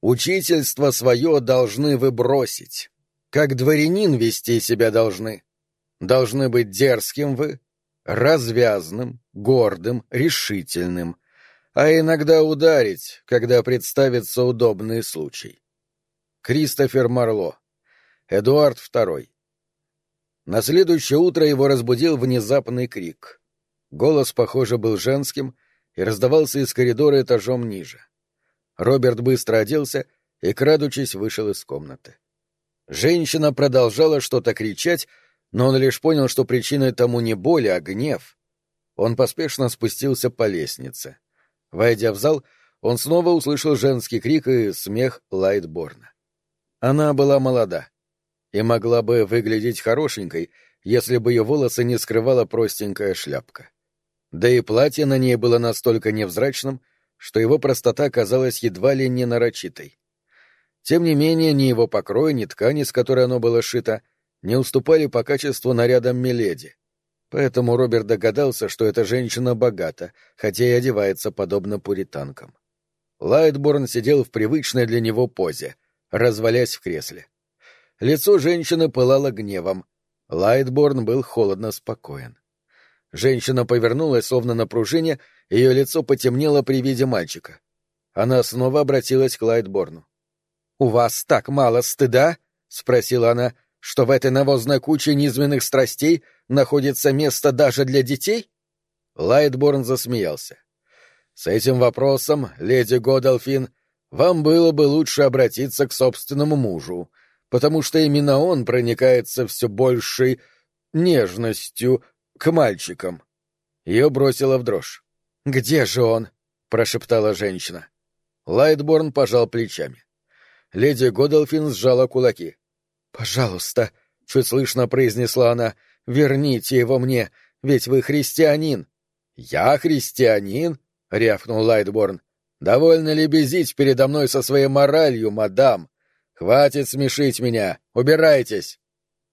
Учительство свое должны вы бросить. Как дворянин вести себя должны. Должны быть дерзким вы, развязным, гордым, решительным, а иногда ударить, когда представится удобный случай. Кристофер Марло. Эдуард II. На следующее утро его разбудил внезапный крик. Голос, похоже, был женским и раздавался из коридора этажом ниже. Роберт быстро оделся и, крадучись, вышел из комнаты. Женщина продолжала что-то кричать, но он лишь понял, что причиной тому не боль, а гнев. Он поспешно спустился по лестнице. Войдя в зал, он снова услышал женский крик и смех Лайтборна. Она была молода и могла бы выглядеть хорошенькой, если бы ее волосы не скрывала простенькая шляпка. Да и платье на ней было настолько невзрачным, что его простота казалась едва ли не нарочитой. Тем не менее, ни его покрой, ни ткани, с которой оно было шито, не уступали по качеству нарядам Миледи. Поэтому Роберт догадался, что эта женщина богата, хотя и одевается подобно пуританкам. Лайтборн сидел в привычной для него позе, развалясь в кресле. Лицо женщины пылало гневом. Лайтборн был холодно спокоен. Женщина повернулась, словно на пружине, ее лицо потемнело при виде мальчика. Она снова обратилась к Лайтборну. «У вас так мало стыда?» — спросила она что в этой навозной куче низменных страстей находится место даже для детей? Лайтборн засмеялся. С этим вопросом, леди Годалфин, вам было бы лучше обратиться к собственному мужу, потому что именно он проникается все большей нежностью к мальчикам. Ее бросило в дрожь. «Где же он?» — прошептала женщина. Лайтборн пожал плечами. Леди Годалфин сжала кулаки. «Пожалуйста», — чуть слышно произнесла она, — «верните его мне, ведь вы христианин». «Я христианин?» — рявкнул Лайтборн. «Довольно ли безить передо мной со своей моралью, мадам? Хватит смешить меня, убирайтесь!»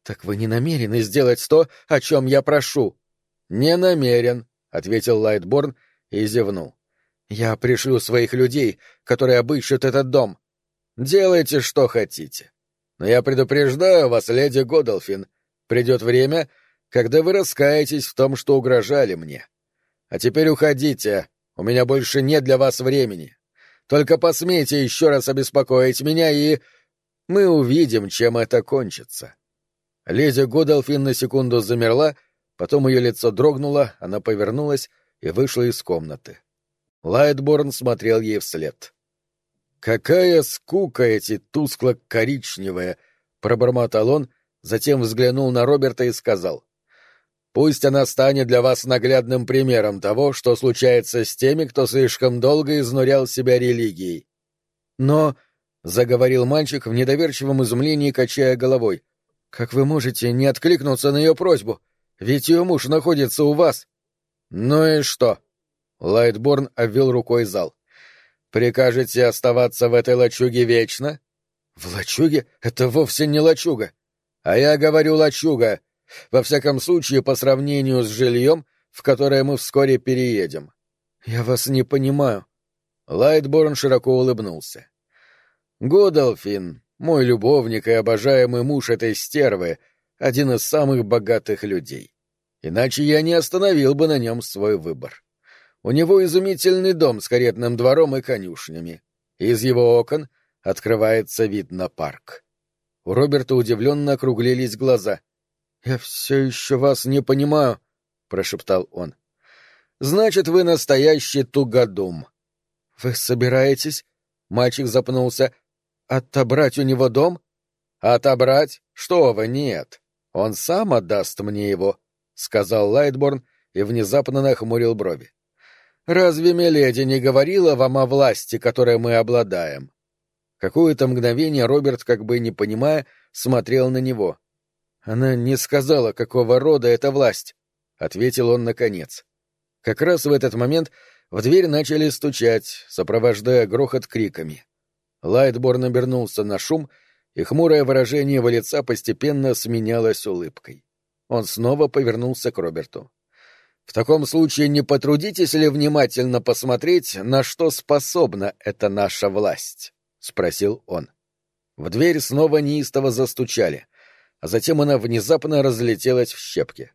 «Так вы не намерены сделать то, о чем я прошу?» «Не намерен», — ответил Лайтборн и зевнул. «Я пришлю своих людей, которые обыщут этот дом. Делайте, что хотите. Но я предупреждаю вас, леди Годолфин, придет время, когда вы раскаетесь в том, что угрожали мне. А теперь уходите, у меня больше нет для вас времени. Только посмейте еще раз обеспокоить меня, и... Мы увидим, чем это кончится. Леди Годолфин на секунду замерла, потом ее лицо дрогнуло, она повернулась и вышла из комнаты. Лайтборн смотрел ей вслед. «Какая скука эти тускло-коричневые!» — пробормотал он, затем взглянул на Роберта и сказал. «Пусть она станет для вас наглядным примером того, что случается с теми, кто слишком долго изнурял себя религией». «Но...» — заговорил мальчик в недоверчивом изумлении, качая головой. «Как вы можете не откликнуться на ее просьбу? Ведь ее муж находится у вас». «Ну и что?» Лайтборн обвел рукой зал. Прикажете оставаться в этой лачуге вечно? В лачуге? Это вовсе не лачуга. А я говорю лачуга. Во всяком случае, по сравнению с жильем, в которое мы вскоре переедем. Я вас не понимаю. Лайтборн широко улыбнулся. Годалфин, мой любовник и обожаемый муж этой стервы, один из самых богатых людей. Иначе я не остановил бы на нем свой выбор. У него изумительный дом с каретным двором и конюшнями. Из его окон открывается вид на парк. У Роберта удивленно округлились глаза. «Я все еще вас не понимаю», — прошептал он. «Значит, вы настоящий тугодум». «Вы собираетесь?» — мальчик запнулся. «Отобрать у него дом?» «Отобрать? Что вы, нет. Он сам отдаст мне его», — сказал Лайтборн и внезапно нахмурил брови. Разве Меледи не говорила вам о власти, которой мы обладаем? Какое-то мгновение Роберт, как бы не понимая, смотрел на него. Она не сказала, какого рода эта власть, ответил он наконец. Как раз в этот момент в дверь начали стучать, сопровождая грохот криками. Лайтборн обернулся на шум, и хмурое выражение его лица постепенно сменялось улыбкой. Он снова повернулся к Роберту. В таком случае не потрудитесь ли внимательно посмотреть, на что способна эта наша власть? спросил он. В дверь снова неистово застучали, а затем она внезапно разлетелась в щепки.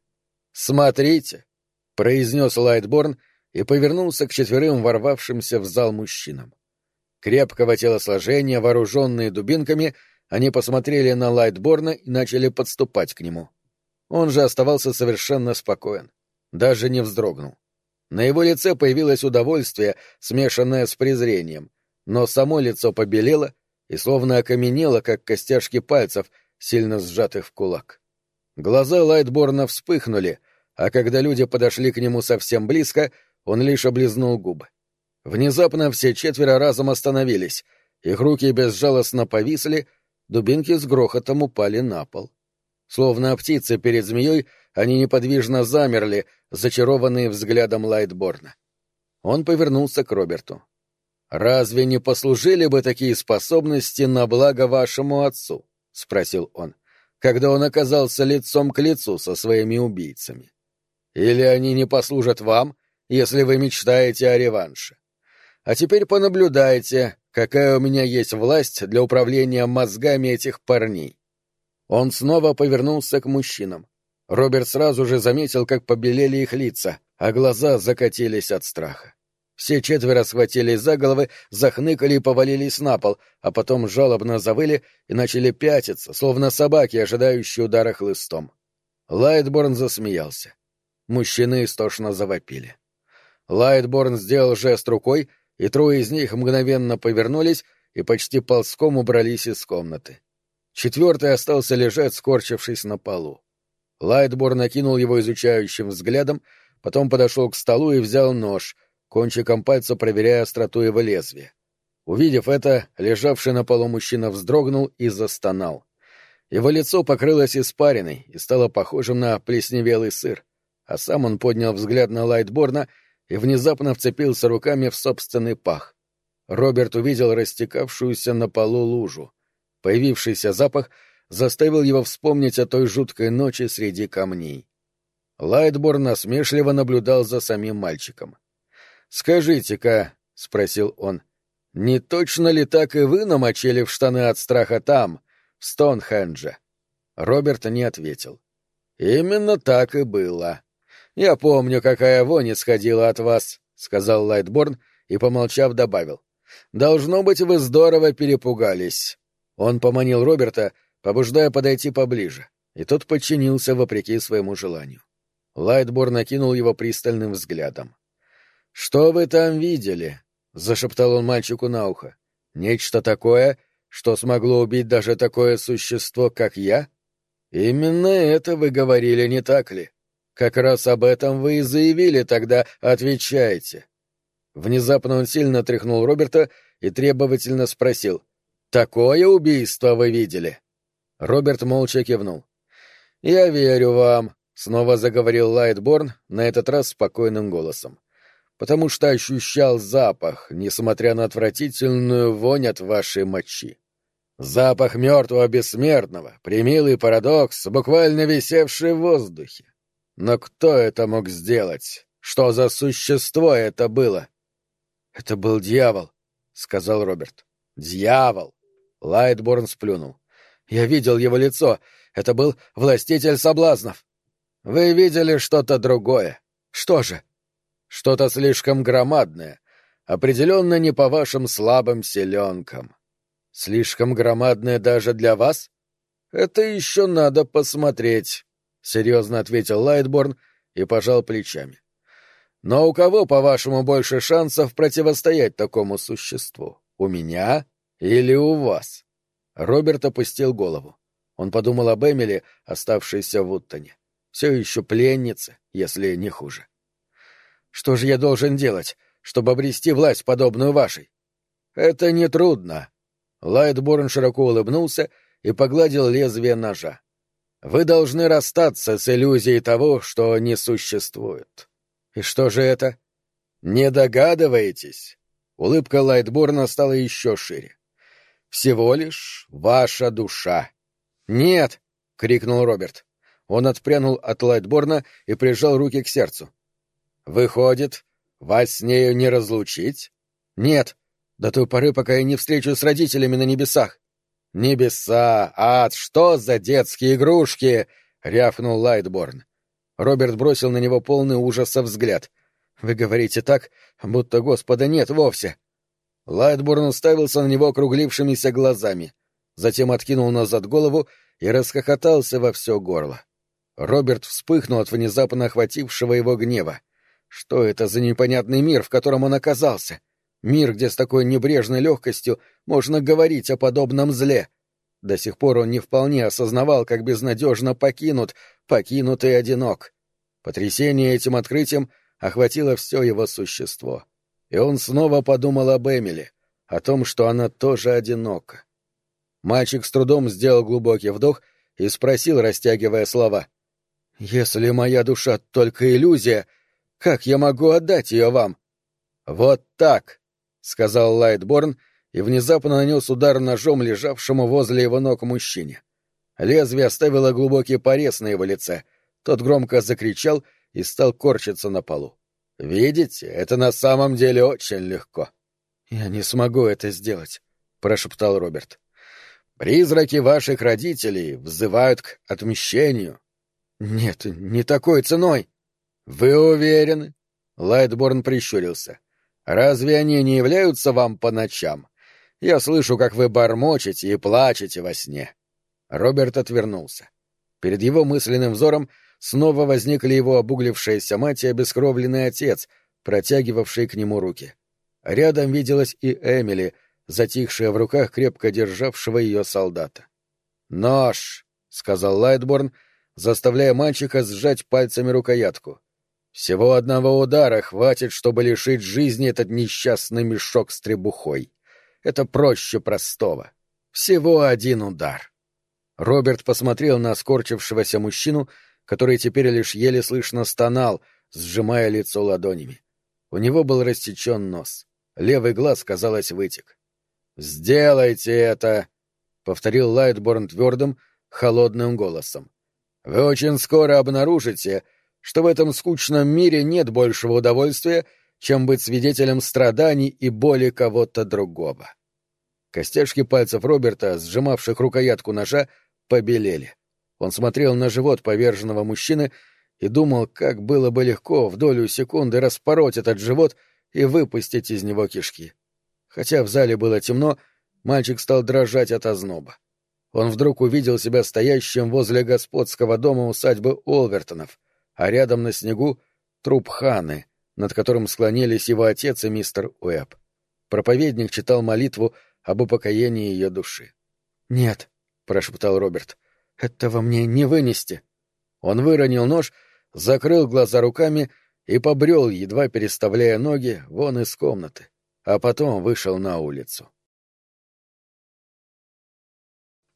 «Смотрите!» — произнес Лайтборн и повернулся к четверым ворвавшимся в зал мужчинам. Крепкого телосложения, вооруженные дубинками, они посмотрели на Лайтборна и начали подступать к нему. Он же оставался совершенно спокоен, даже не вздрогнул. На его лице появилось удовольствие, смешанное с презрением, но само лицо побелело и словно окаменело, как костяшки пальцев, сильно сжатых в кулак. Глаза Лайтборна вспыхнули, а когда люди подошли к нему совсем близко, он лишь облизнул губы. Внезапно все четверо разом остановились, их руки безжалостно повисли, дубинки с грохотом упали на пол. Словно птицы перед змеей, они неподвижно замерли, зачарованные взглядом Лайтборна. Он повернулся к Роберту. «Разве не послужили бы такие способности на благо вашему отцу?» — спросил он, когда он оказался лицом к лицу со своими убийцами. «Или они не послужат вам, если вы мечтаете о реванше? А теперь понаблюдайте, какая у меня есть власть для управления мозгами этих парней. Он снова повернулся к мужчинам. Роберт сразу же заметил, как побелели их лица, а глаза закатились от страха. Все четверо схватились за головы, захныкали и повалились на пол, а потом жалобно завыли и начали пятиться, словно собаки, ожидающие удара хлыстом. Лайтборн засмеялся. Мужчины истошно завопили. Лайтборн сделал жест рукой, и трое из них мгновенно повернулись и почти ползком убрались из комнаты. Четвертый остался лежать, скорчившись на полу. Лайтборн окинул его изучающим взглядом, потом подошел к столу и взял нож, кончиком пальца проверяя остроту его лезвия. Увидев это, лежавший на полу мужчина вздрогнул и застонал. Его лицо покрылось испариной и стало похожим на плесневелый сыр, а сам он поднял взгляд на Лайтборна и внезапно вцепился руками в собственный пах. Роберт увидел растекавшуюся на полу лужу. Появившийся запах заставил его вспомнить о той жуткой ночи среди камней. Лайтборн насмешливо наблюдал за самим мальчиком. «Скажите-ка», — спросил он, — «не точно ли так и вы намочили в штаны от страха там, в Стоунхендже?» Роберт не ответил. «Именно так и было. «Я помню, какая вонь исходила от вас», — сказал Лайтборн и, помолчав, добавил. «Должно быть, вы здорово перепугались». Он поманил Роберта, побуждая подойти поближе, и тот подчинился вопреки своему желанию. Лайтборн накинул его пристальным взглядом. «Что вы там видели?» — зашептал он мальчику на ухо. «Нечто такое, что смогло убить даже такое существо, как я?» «Именно это вы говорили, не так ли?» Как раз об этом вы и заявили тогда, отвечайте. Внезапно он сильно тряхнул Роберта и требовательно спросил. «Такое убийство вы видели?» Роберт молча кивнул. «Я верю вам», — снова заговорил Лайтборн, на этот раз спокойным голосом. «Потому что ощущал запах, несмотря на отвратительную вонь от вашей мочи. Запах мертвого бессмертного, примилый парадокс, буквально висевший в воздухе. Но кто это мог сделать? Что за существо это было? — Это был дьявол, — сказал Роберт. — Дьявол! Лайтборн сплюнул. — Я видел его лицо. Это был властитель соблазнов. — Вы видели что-то другое. Что же? — Что-то слишком громадное. Определенно не по вашим слабым селенкам. — Слишком громадное даже для вас? — Это еще надо посмотреть. — серьезно ответил Лайтборн и пожал плечами. «Но у кого, по-вашему, больше шансов противостоять такому существу? У меня или у вас?» Роберт опустил голову. Он подумал об Эмили, оставшейся в Уттоне. Все еще пленница, если не хуже. «Что же я должен делать, чтобы обрести власть, подобную вашей?» «Это нетрудно». Лайтборн широко улыбнулся и погладил лезвие ножа. Вы должны расстаться с иллюзией того, что не существует. И что же это? Не догадываетесь? Улыбка Лайтборна стала еще шире. Всего лишь ваша душа. Нет! крикнул Роберт. Он отпрянул от Лайтборна и прижал руки к сердцу. Выходит, вас с нею не разлучить? Нет, До той поры, пока я не встречу с родителями на небесах. Небеса, ад, что за детские игрушки? рявкнул Лайтборн. Роберт бросил на него полный ужаса взгляд. Вы говорите так, будто Господа нет вовсе. Лайтборн уставился на него округлившимися глазами, затем откинул назад голову и расхохотался во все горло. Роберт вспыхнул от внезапно охватившего его гнева. Что это за непонятный мир, в котором он оказался? Мир, где с такой небрежной легкостью можно говорить о подобном зле. До сих пор он не вполне осознавал, как безнадежно покинут, покинут и одинок. Потрясение этим открытием охватило все его существо. И он снова подумал об Эмили, о том, что она тоже одинока. Мальчик с трудом сделал глубокий вдох и спросил, растягивая слова. «Если моя душа только иллюзия, как я могу отдать ее вам?» «Вот так», — сказал Лайтборн и внезапно нанес удар ножом лежавшему возле его ног мужчине. Лезвие оставило глубокий порез на его лице. Тот громко закричал и стал корчиться на полу. «Видите, это на самом деле очень легко». «Я не смогу это сделать», — прошептал Роберт. «Призраки ваших родителей взывают к отмщению». «Нет, не такой ценой». «Вы уверены?» Лайтборн прищурился. «Разве они не являются вам по ночам? Я слышу, как вы бормочете и плачете во сне». Роберт отвернулся. Перед его мысленным взором снова возникли его обуглившаяся мать и обескровленный отец, протягивавшие к нему руки. Рядом виделась и Эмили, затихшая в руках крепко державшего ее солдата. «Нож!» — сказал Лайтборн, заставляя мальчика сжать пальцами рукоятку. Всего одного удара хватит, чтобы лишить жизни этот несчастный мешок с требухой. Это проще простого. Всего один удар. Роберт посмотрел на скорчившегося мужчину, который теперь лишь еле слышно стонал, сжимая лицо ладонями. У него был рассечен нос. Левый глаз, казалось, вытек. «Сделайте это!» — повторил Лайтборн твердым, холодным голосом. «Вы очень скоро обнаружите, что в этом скучном мире нет большего удовольствия, чем быть свидетелем страданий и боли кого-то другого. Костяшки пальцев Роберта, сжимавших рукоятку ножа, побелели. Он смотрел на живот поверженного мужчины и думал, как было бы легко в долю секунды распороть этот живот и выпустить из него кишки. Хотя в зале было темно, мальчик стал дрожать от озноба. Он вдруг увидел себя стоящим возле господского дома усадьбы Олвертонов — а рядом на снегу труп Ханы, над которым склонились его отец и мистер Уэбб. Проповедник читал молитву об упокоении ее души. «Нет», — прошептал Роберт, — «этого мне не вынести». Он выронил нож, закрыл глаза руками и побрел, едва переставляя ноги, вон из комнаты, а потом вышел на улицу.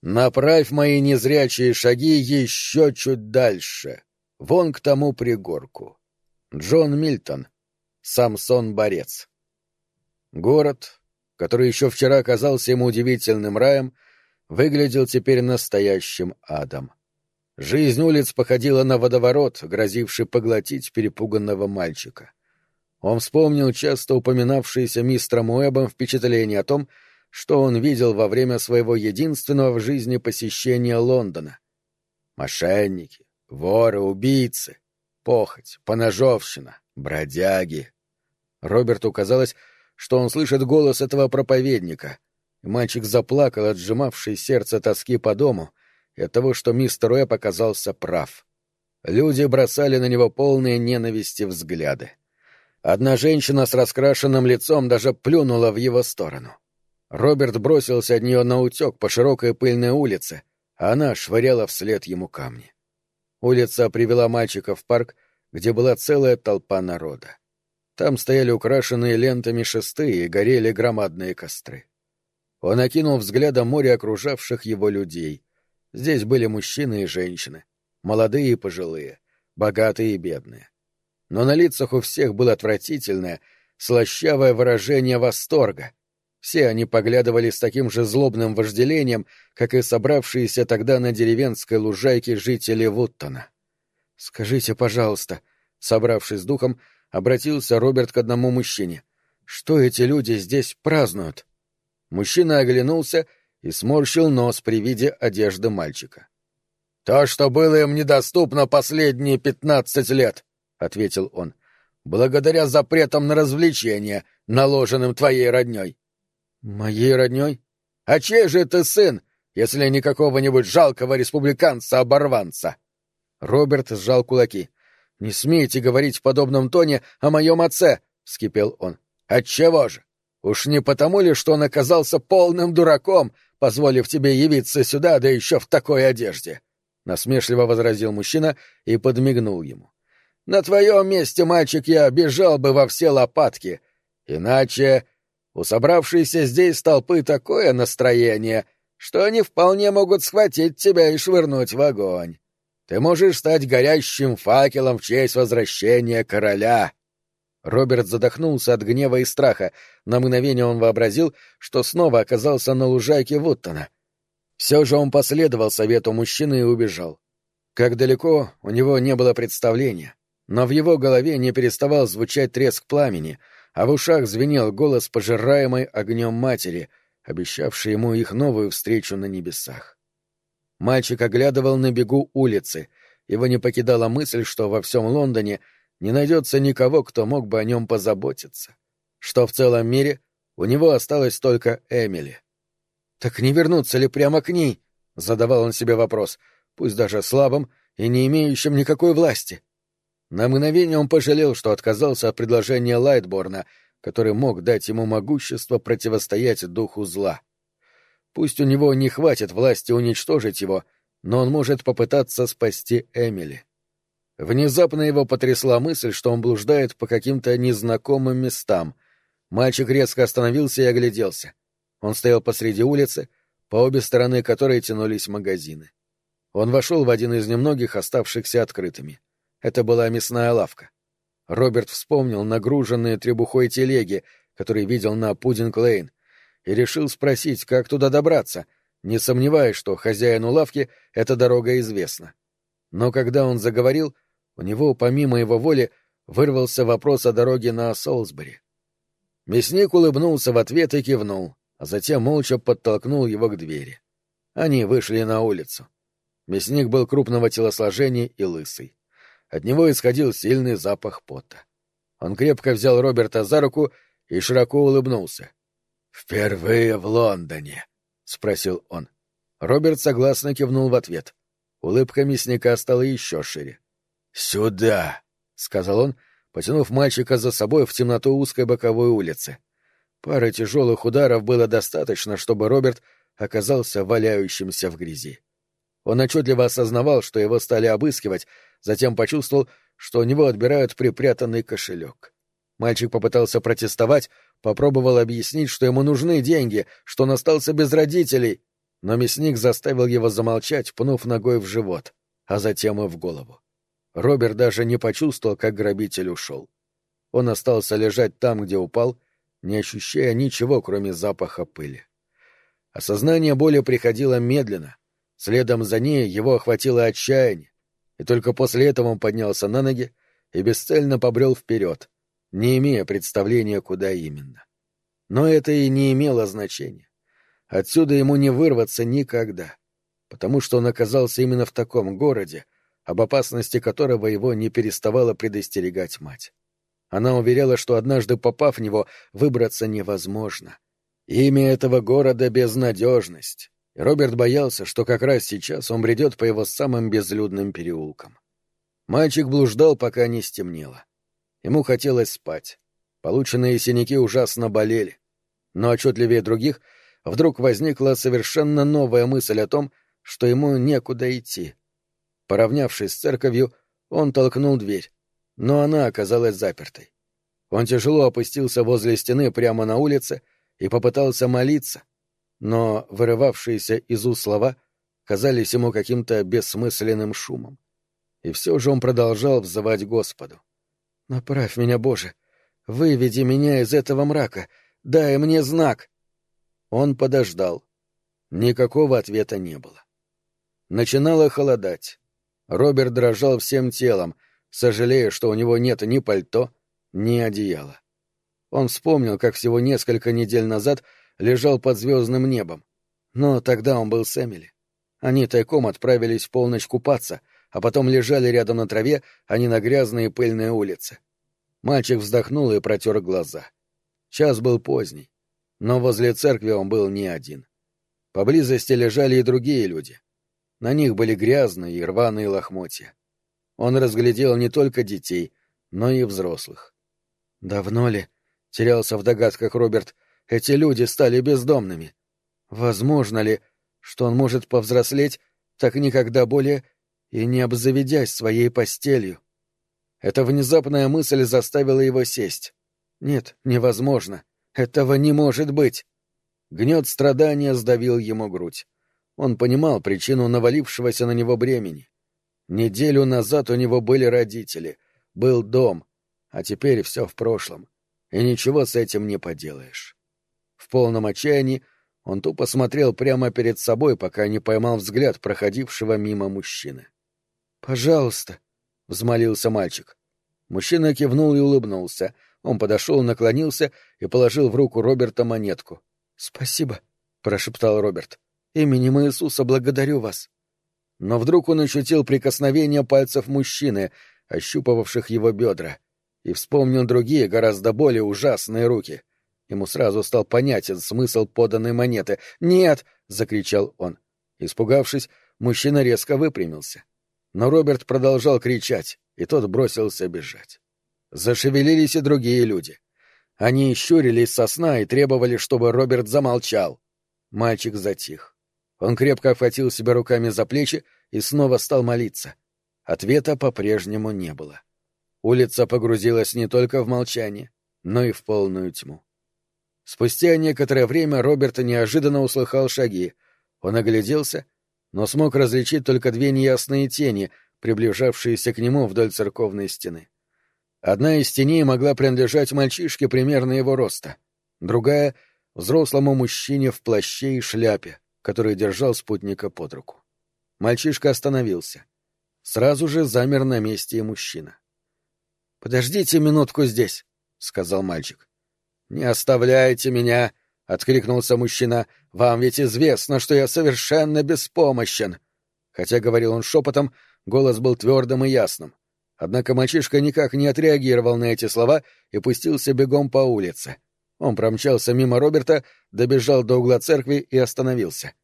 «Направь мои незрячие шаги еще чуть дальше», Вон к тому пригорку. Джон Мильтон. Самсон-борец. Город, который еще вчера казался ему удивительным раем, выглядел теперь настоящим адом. Жизнь улиц походила на водоворот, грозивший поглотить перепуганного мальчика. Он вспомнил часто упоминавшееся мистером Уэбом впечатление о том, что он видел во время своего единственного в жизни посещения Лондона. Мошенники, Воры, убийцы, похоть, поножовщина, бродяги. Роберту казалось, что он слышит голос этого проповедника, мальчик заплакал от сжимавшей сердце тоски по дому и от того, что мистер Уэбб оказался прав. Люди бросали на него полные ненависти взгляды. Одна женщина с раскрашенным лицом даже плюнула в его сторону. Роберт бросился от нее на утек по широкой пыльной улице, а она швыряла вслед ему камни. Улица привела мальчика в парк, где была целая толпа народа. Там стояли украшенные лентами шесты и горели громадные костры. Он окинул взглядом море окружавших его людей. Здесь были мужчины и женщины, молодые и пожилые, богатые и бедные. Но на лицах у всех было отвратительное, слащавое выражение восторга, все они поглядывали с таким же злобным вожделением, как и собравшиеся тогда на деревенской лужайке жители Вуттона. «Скажите, пожалуйста», — собравшись с духом, обратился Роберт к одному мужчине. Что эти люди здесь празднуют? Мужчина оглянулся и сморщил нос при виде одежды мальчика. — То, что было им недоступно последние пятнадцать лет, — ответил он, — благодаря запретам на развлечения, наложенным твоей родней. — Моей родней? А чей же ты сын, если не какого-нибудь жалкого республиканца-оборванца? Роберт сжал кулаки. — Не смейте говорить в подобном тоне о моем отце, — вскипел он. — Отчего же? Уж не потому ли, что он оказался полным дураком, позволив тебе явиться сюда, да еще в такой одежде? — насмешливо возразил мужчина и подмигнул ему. — На твоем месте, мальчик, я бежал бы во все лопатки. Иначе у собравшейся здесь толпы такое настроение, что они вполне могут схватить тебя и швырнуть в огонь. Ты можешь стать горящим факелом в честь возвращения короля. Роберт задохнулся от гнева и страха. На мгновение он вообразил, что снова оказался на лужайке Вуттона. Все же он последовал совету мужчины и убежал. Как далеко, у него не было представления, но в его голове не переставал звучать треск пламени, а в ушах звенел голос пожираемой огнем матери, обещавшей ему их новую встречу на небесах. Мальчик оглядывал на бегу улицы. Его не покидала мысль, что во всем Лондоне не найдется никого, кто мог бы о нем позаботиться. Что в целом мире у него осталась только Эмили. «Так не вернуться ли прямо к ней?» — задавал он себе вопрос, пусть даже слабым и не имеющим никакой власти. На мгновение он пожалел, что отказался от предложения Лайтборна, который мог дать ему могущество противостоять духу зла. Пусть у него не хватит власти уничтожить его, но он может попытаться спасти Эмили. Внезапно его потрясла мысль, что он блуждает по каким-то незнакомым местам. Мальчик резко остановился и огляделся. Он стоял посреди улицы, по обе стороны которой тянулись магазины. Он вошел в один из немногих оставшихся открытыми. Это была мясная лавка. Роберт вспомнил нагруженные требухой телеги, которые видел на Пудинг-Лейн, и решил спросить, как туда добраться, не сомневаясь, что хозяину лавки эта дорога известна. Но когда он заговорил, у него, помимо его воли, вырвался вопрос о дороге на Солсбери. Мясник улыбнулся в ответ и кивнул, а затем молча подтолкнул его к двери. Они вышли на улицу. Мясник был крупного телосложения и лысый. От него исходил сильный запах пота. Он крепко взял Роберта за руку и широко улыбнулся. «Впервые в Лондоне?» — спросил он. Роберт согласно кивнул в ответ. Улыбка мясника стала еще шире. «Сюда!» — сказал он, потянув мальчика за собой в темноту узкой боковой улицы. Пары тяжелых ударов было достаточно, чтобы Роберт оказался валяющимся в грязи. Он отчетливо осознавал, что его стали обыскивать, затем почувствовал, что у него отбирают припрятанный кошелек. Мальчик попытался протестовать, попробовал объяснить, что ему нужны деньги, что он остался без родителей, но мясник заставил его замолчать, пнув ногой в живот, а затем и в голову. Роберт даже не почувствовал, как грабитель ушел. Он остался лежать там, где упал, не ощущая ничего, кроме запаха пыли. Осознание боли приходило медленно, следом за ней его охватило отчаяние, и только после этого он поднялся на ноги и бесцельно побрел вперед, не имея представления, куда именно. Но это и не имело значения. Отсюда ему не вырваться никогда, потому что он оказался именно в таком городе, об опасности которого его не переставала предостерегать мать. Она уверяла, что однажды попав в него, выбраться невозможно. Имя этого города — безнадежность, и Роберт боялся, что как раз сейчас он бредет по его самым безлюдным переулкам. Мальчик блуждал, пока не стемнело. Ему хотелось спать. Полученные синяки ужасно болели. Но отчетливее других вдруг возникла совершенно новая мысль о том, что ему некуда идти. Поравнявшись с церковью, он толкнул дверь, но она оказалась запертой. Он тяжело опустился возле стены прямо на улице и попытался молиться, но вырывавшиеся из уст слова казались ему каким-то бессмысленным шумом. И все же он продолжал взывать Господу. Направь меня, Боже! Выведи меня из этого мрака! Дай мне знак!» Он подождал. Никакого ответа не было. Начинало холодать. Роберт дрожал всем телом, сожалея, что у него нет ни пальто, ни одеяла. Он вспомнил, как всего несколько недель назад лежал под звездным небом. Но тогда он был с Эмили. Они тайком отправились в полночь купаться, а потом лежали рядом на траве, а не на грязной и пыльной улице. Мальчик вздохнул и протер глаза. Час был поздний, но возле церкви он был не один. Поблизости лежали и другие люди. На них были грязные и рваные лохмотья. Он разглядел не только детей, но и взрослых. «Давно ли?» — терялся в догадках Роберт. «Эти люди стали бездомными. Возможно ли, что он может повзрослеть, так никогда более и не обзаведясь своей постелью?» Эта внезапная мысль заставила его сесть. «Нет, невозможно. Этого не может быть!» Гнет страдания сдавил ему грудь. Он понимал причину навалившегося на него бремени. Неделю назад у него были родители, был дом, а теперь все в прошлом, и ничего с этим не поделаешь. В полном отчаянии он тупо смотрел прямо перед собой, пока не поймал взгляд проходившего мимо мужчины. «Пожалуйста», — взмолился мальчик. Мужчина кивнул и улыбнулся. Он подошел, наклонился и положил в руку Роберта монетку. «Спасибо», — прошептал Роберт. «Именем Иисуса благодарю вас». Но вдруг он ощутил прикосновение пальцев мужчины, ощупывавших его бедра, и вспомнил другие, гораздо более ужасные руки. Ему сразу стал понятен смысл поданной монеты. «Нет!» — закричал он. Испугавшись, мужчина резко выпрямился. Но Роберт продолжал кричать, и тот бросился бежать. Зашевелились и другие люди. Они щурились со сна и требовали, чтобы Роберт замолчал. Мальчик затих. Он крепко охватил себя руками за плечи и снова стал молиться. Ответа по-прежнему не было. Улица погрузилась не только в молчание, но и в полную тьму. Спустя некоторое время Роберт неожиданно услыхал шаги. Он огляделся, но смог различить только две неясные тени, приближавшиеся к нему вдоль церковной стены. Одна из теней могла принадлежать мальчишке примерно его роста, другая — взрослому мужчине в плаще и шляпе, который держал спутника под руку. Мальчишка остановился. Сразу же замер на месте и мужчина. — Подождите минутку здесь, — сказал мальчик. — Не оставляйте меня, — откликнулся мужчина. — Вам ведь известно, что я совершенно беспомощен. Хотя говорил он шепотом, голос был твердым и ясным. Однако мальчишка никак не отреагировал на эти слова и пустился бегом по улице. Он промчался мимо Роберта, добежал до угла церкви и остановился.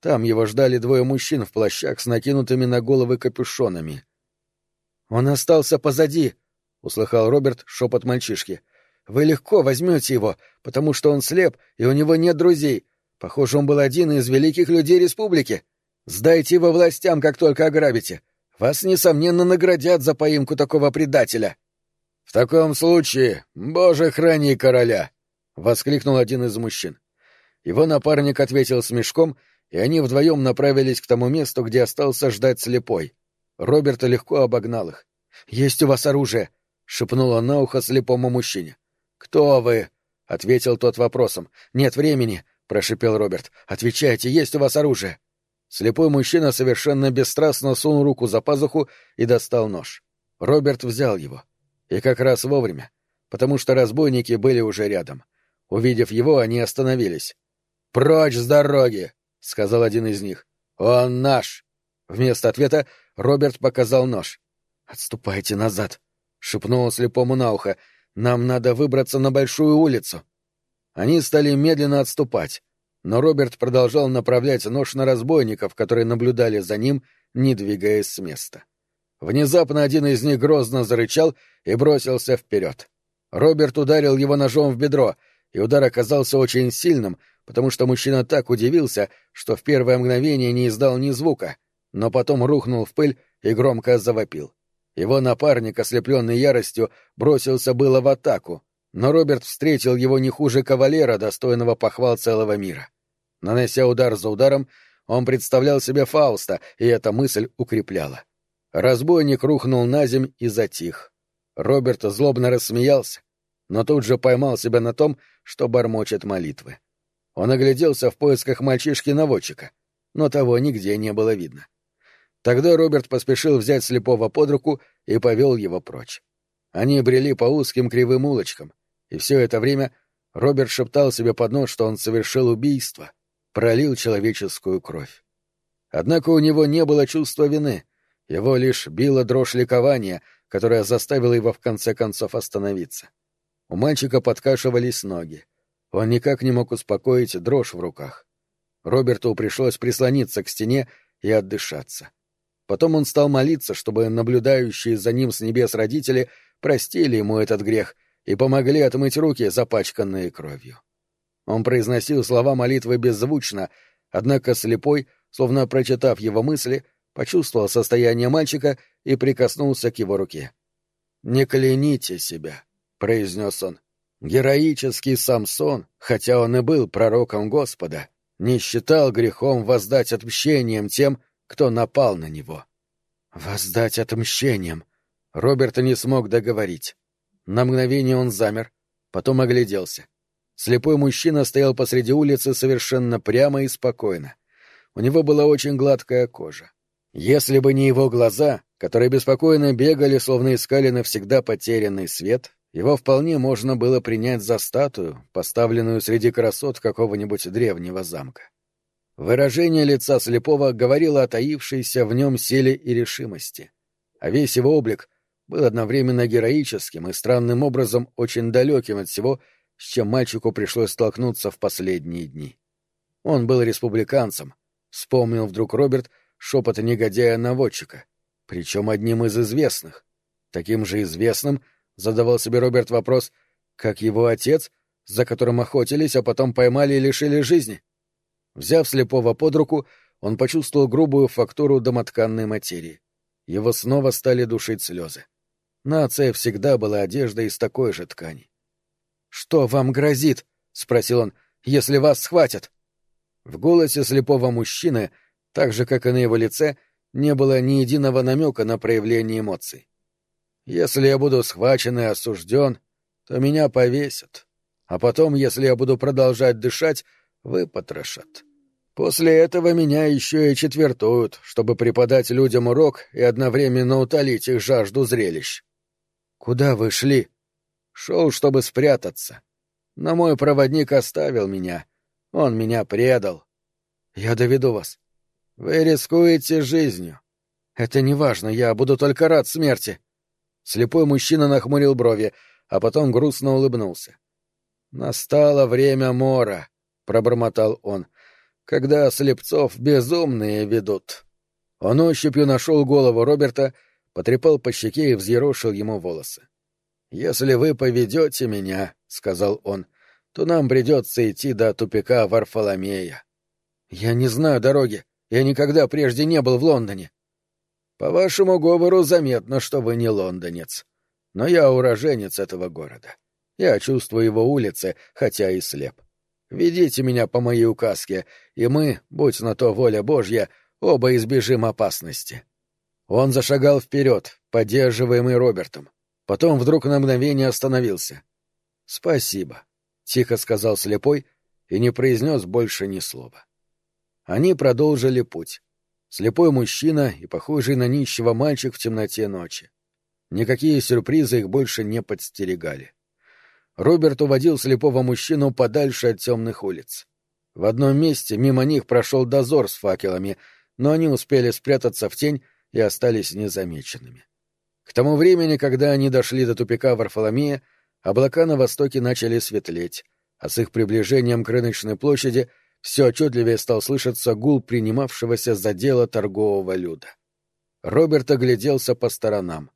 Там его ждали двое мужчин в плащах с накинутыми на головы капюшонами. «Он остался позади», — услыхал Роберт шепот мальчишки. «Вы легко возьмете его, потому что он слеп, и у него нет друзей. Похоже, он был один из великих людей республики. Сдайте его властям, как только ограбите. Вас, несомненно, наградят за поимку такого предателя. — В таком случае, боже, храни короля! — воскликнул один из мужчин. Его напарник ответил с мешком, и они вдвоем направились к тому месту, где остался ждать слепой. Роберт легко обогнал их. — Есть у вас оружие! — шепнул он на ухо слепому мужчине. — Кто вы? — ответил тот вопросом. — Нет времени, — прошепел Роберт. — Отвечайте, есть у вас оружие? Слепой мужчина совершенно бесстрастно сунул руку за пазуху и достал нож. Роберт взял его. И как раз вовремя, потому что разбойники были уже рядом. Увидев его, они остановились. «Прочь с дороги!» — сказал один из них. «Он наш!» Вместо ответа Роберт показал нож. «Отступайте назад!» — шепнул слепому на ухо. «Нам надо выбраться на большую улицу!» Они стали медленно отступать но Роберт продолжал направлять нож на разбойников, которые наблюдали за ним, не двигаясь с места. Внезапно один из них грозно зарычал и бросился вперед. Роберт ударил его ножом в бедро, и удар оказался очень сильным, потому что мужчина так удивился, что в первое мгновение не издал ни звука, но потом рухнул в пыль и громко завопил. Его напарник, ослепленный яростью, бросился было в атаку, но Роберт встретил его не хуже кавалера, достойного похвал целого мира. Нанося удар за ударом, он представлял себе Фауста, и эта мысль укрепляла. Разбойник рухнул на земь и затих. Роберт злобно рассмеялся, но тут же поймал себя на том, что бормочет молитвы. Он огляделся в поисках мальчишки-наводчика, но того нигде не было видно. Тогда Роберт поспешил взять слепого под руку и повел его прочь. Они брели по узким кривым улочкам, И все это время Роберт шептал себе под нос, что он совершил убийство, пролил человеческую кровь. Однако у него не было чувства вины, его лишь била дрожь ликования, которая заставила его в конце концов остановиться. У мальчика подкашивались ноги. Он никак не мог успокоить дрожь в руках. Роберту пришлось прислониться к стене и отдышаться. Потом он стал молиться, чтобы наблюдающие за ним с небес родители простили ему этот грех и помогли отмыть руки, запачканные кровью. Он произносил слова молитвы беззвучно, однако слепой, словно прочитав его мысли, почувствовал состояние мальчика и прикоснулся к его руке. «Не кляните себя», — произнес он. «Героический Самсон, хотя он и был пророком Господа, не считал грехом воздать отмщением тем, кто напал на него. «Воздать отмщением!» Роберт не смог договорить. На мгновение он замер, потом огляделся. Слепой мужчина стоял посреди улицы совершенно прямо и спокойно. У него была очень гладкая кожа. Если бы не его глаза, которые беспокойно бегали, словно искали навсегда потерянный свет, его вполне можно было принять за статую, поставленную среди красот какого-нибудь древнего замка. Выражение лица слепого говорило о таившейся в нем силе и решимости, а весь его облик был одновременно героическим и странным образом очень далеким от всего, с чем мальчику пришлось столкнуться в последние дни. Он был республиканцем, вспомнил вдруг Роберт шепот негодяя-наводчика, причем одним из известных. Таким же известным задавал себе Роберт вопрос, как его отец, за которым охотились, а потом поймали и лишили жизни. Взяв слепого под руку, он почувствовал грубую фактуру домотканной материи. Его снова стали душить слезы. На отце всегда была одежда из такой же ткани. «Что вам грозит?» — спросил он. «Если вас схватят?» В голосе слепого мужчины, так же, как и на его лице, не было ни единого намека на проявление эмоций. «Если я буду схвачен и осужден, то меня повесят. А потом, если я буду продолжать дышать, выпотрошат. После этого меня еще и четвертуют, чтобы преподать людям урок и одновременно утолить их жажду зрелищ. Куда вы шли? Шел, чтобы спрятаться. Но мой проводник оставил меня. Он меня предал. Я доведу вас. Вы рискуете жизнью. Это не важно, я буду только рад смерти. Слепой мужчина нахмурил брови, а потом грустно улыбнулся. Настало время мора, пробормотал он когда слепцов безумные ведут. Он ощупью нашел голову Роберта, потрепал по щеке и взъерошил ему волосы. «Если вы поведете меня, — сказал он, — то нам придется идти до тупика Варфоломея. Я не знаю дороги, я никогда прежде не был в Лондоне. По вашему говору заметно, что вы не лондонец. Но я уроженец этого города. Я чувствую его улицы, хотя и слеп. Ведите меня по моей указке, и мы, будь на то воля Божья, оба избежим опасности. Он зашагал вперед, поддерживаемый Робертом. Потом вдруг на мгновение остановился. «Спасибо», — тихо сказал слепой и не произнес больше ни слова. Они продолжили путь. Слепой мужчина и похожий на нищего мальчик в темноте ночи. Никакие сюрпризы их больше не подстерегали. Роберт уводил слепого мужчину подальше от темных улиц. В одном месте мимо них прошел дозор с факелами, но они успели спрятаться в тень и остались незамеченными. К тому времени, когда они дошли до тупика Варфоломея, облака на востоке начали светлеть, а с их приближением к рыночной площади все отчетливее стал слышаться гул принимавшегося за дело торгового люда. Роберт огляделся по сторонам.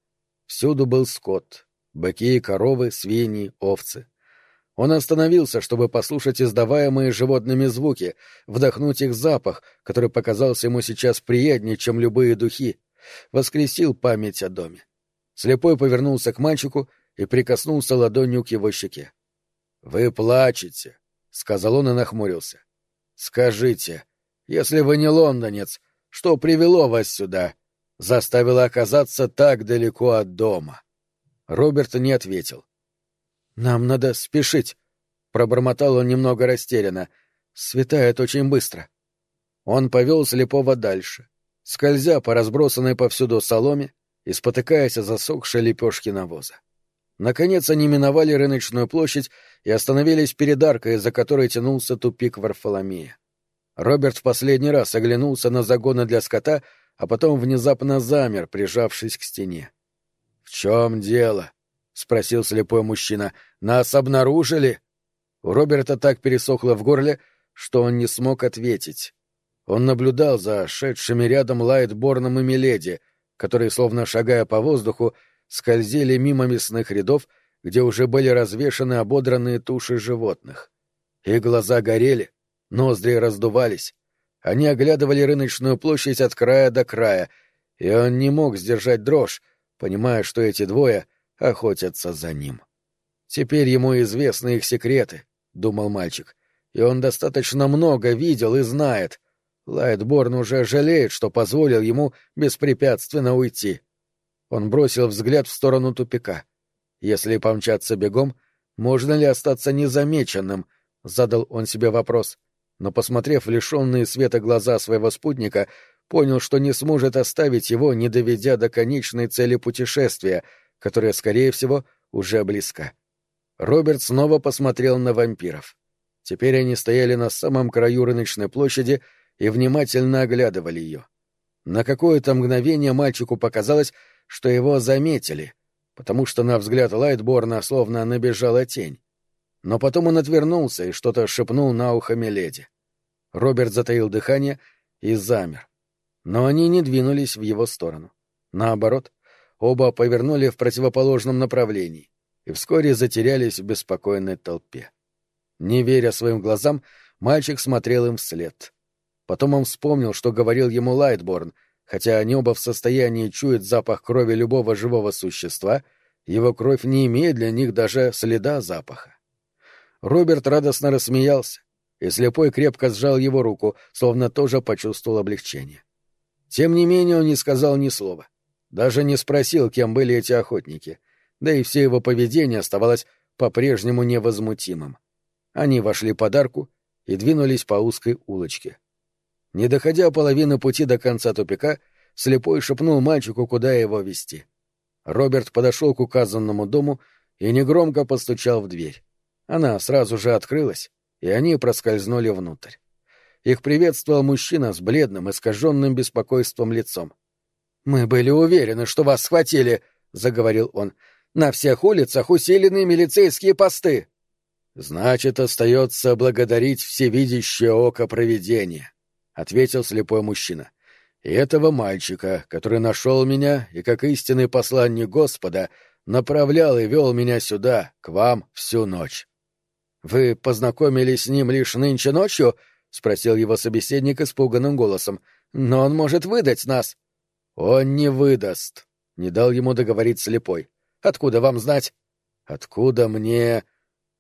Всюду был скот, Быки, коровы, свиньи, овцы. Он остановился, чтобы послушать издаваемые животными звуки, вдохнуть их запах, который показался ему сейчас приятнее, чем любые духи, воскресил память о доме. Слепой повернулся к мальчику и прикоснулся ладонью к его щеке. — Вы плачете, — сказал он и нахмурился. — Скажите, если вы не лондонец, что привело вас сюда, заставило оказаться так далеко от дома? — Роберт не ответил. «Нам надо спешить», — пробормотал он немного растерянно. «Светает очень быстро». Он повел слепого дальше, скользя по разбросанной повсюду соломе и спотыкаясь о засохшей лепешке навоза. Наконец они миновали рыночную площадь и остановились перед аркой, за которой тянулся тупик Варфоломея. Роберт в последний раз оглянулся на загоны для скота, а потом внезапно замер, прижавшись к стене. — В чем дело? — спросил слепой мужчина. — Нас обнаружили? У Роберта так пересохло в горле, что он не смог ответить. Он наблюдал за шедшими рядом Лайтборном и Миледи, которые, словно шагая по воздуху, скользили мимо мясных рядов, где уже были развешаны ободранные туши животных. Их глаза горели, ноздри раздувались. Они оглядывали рыночную площадь от края до края, и он не мог сдержать дрожь, понимая, что эти двое охотятся за ним. Теперь ему известны их секреты, — думал мальчик, — и он достаточно много видел и знает. Лайтборн уже жалеет, что позволил ему беспрепятственно уйти. Он бросил взгляд в сторону тупика. Если помчаться бегом, можно ли остаться незамеченным? Задал он себе вопрос. Но, посмотрев лишенные света глаза своего спутника, понял, что не сможет оставить его, не доведя до конечной цели путешествия, которая, скорее всего, уже близка. Роберт снова посмотрел на вампиров. Теперь они стояли на самом краю рыночной площади и внимательно оглядывали ее. На какое-то мгновение мальчику показалось, что его заметили, потому что на взгляд Лайтборна словно набежала тень. Но потом он отвернулся и что-то шепнул на ухо Меледи. Роберт затаил дыхание и замер. Но они не двинулись в его сторону. Наоборот, оба повернули в противоположном направлении и вскоре затерялись в беспокойной толпе. Не веря своим глазам, мальчик смотрел им вслед. Потом он вспомнил, что говорил ему Лайтборн, Хотя они оба в состоянии чуять запах крови любого живого существа, его кровь не имеет для них даже следа запаха. Роберт радостно рассмеялся, и слепой крепко сжал его руку, словно тоже почувствовал облегчение. Тем не менее он не сказал ни слова, даже не спросил, кем были эти охотники, да и все его поведение оставалось по-прежнему невозмутимым. Они вошли под арку и двинулись по узкой улочке. Не доходя половины пути до конца тупика, слепой шепнул мальчику, куда его вести. Роберт подошел к указанному дому и негромко постучал в дверь. Она сразу же открылась, и они проскользнули внутрь. Их приветствовал мужчина с бледным, искаженным беспокойством лицом. «Мы были уверены, что вас схватили», — заговорил он. «На всех улицах усилены милицейские посты». «Значит, остается благодарить всевидящее око провидения», — ответил слепой мужчина. — И этого мальчика, который нашел меня и, как истинный посланник Господа, направлял и вел меня сюда, к вам, всю ночь. — Вы познакомились с ним лишь нынче ночью? — спросил его собеседник испуганным голосом. — Но он может выдать нас. — Он не выдаст, — не дал ему договорить слепой. — Откуда вам знать? — Откуда мне...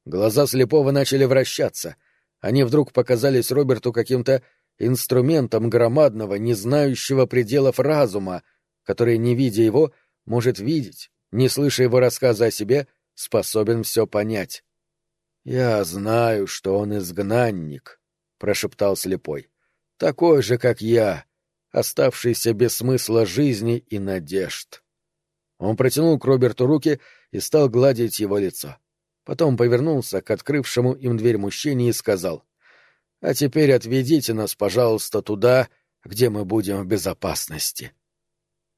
Глаза слепого начали вращаться. Они вдруг показались Роберту каким-то инструментом громадного, не знающего пределов разума, который, не видя его, может видеть, не слыша его рассказа о себе, способен все понять. — Я знаю, что он изгнанник, — прошептал слепой, — такой же, как я, оставшийся без смысла жизни и надежд. Он протянул к Роберту руки и стал гладить его лицо. Потом повернулся к открывшему им дверь мужчине и сказал — а теперь отведите нас, пожалуйста, туда, где мы будем в безопасности.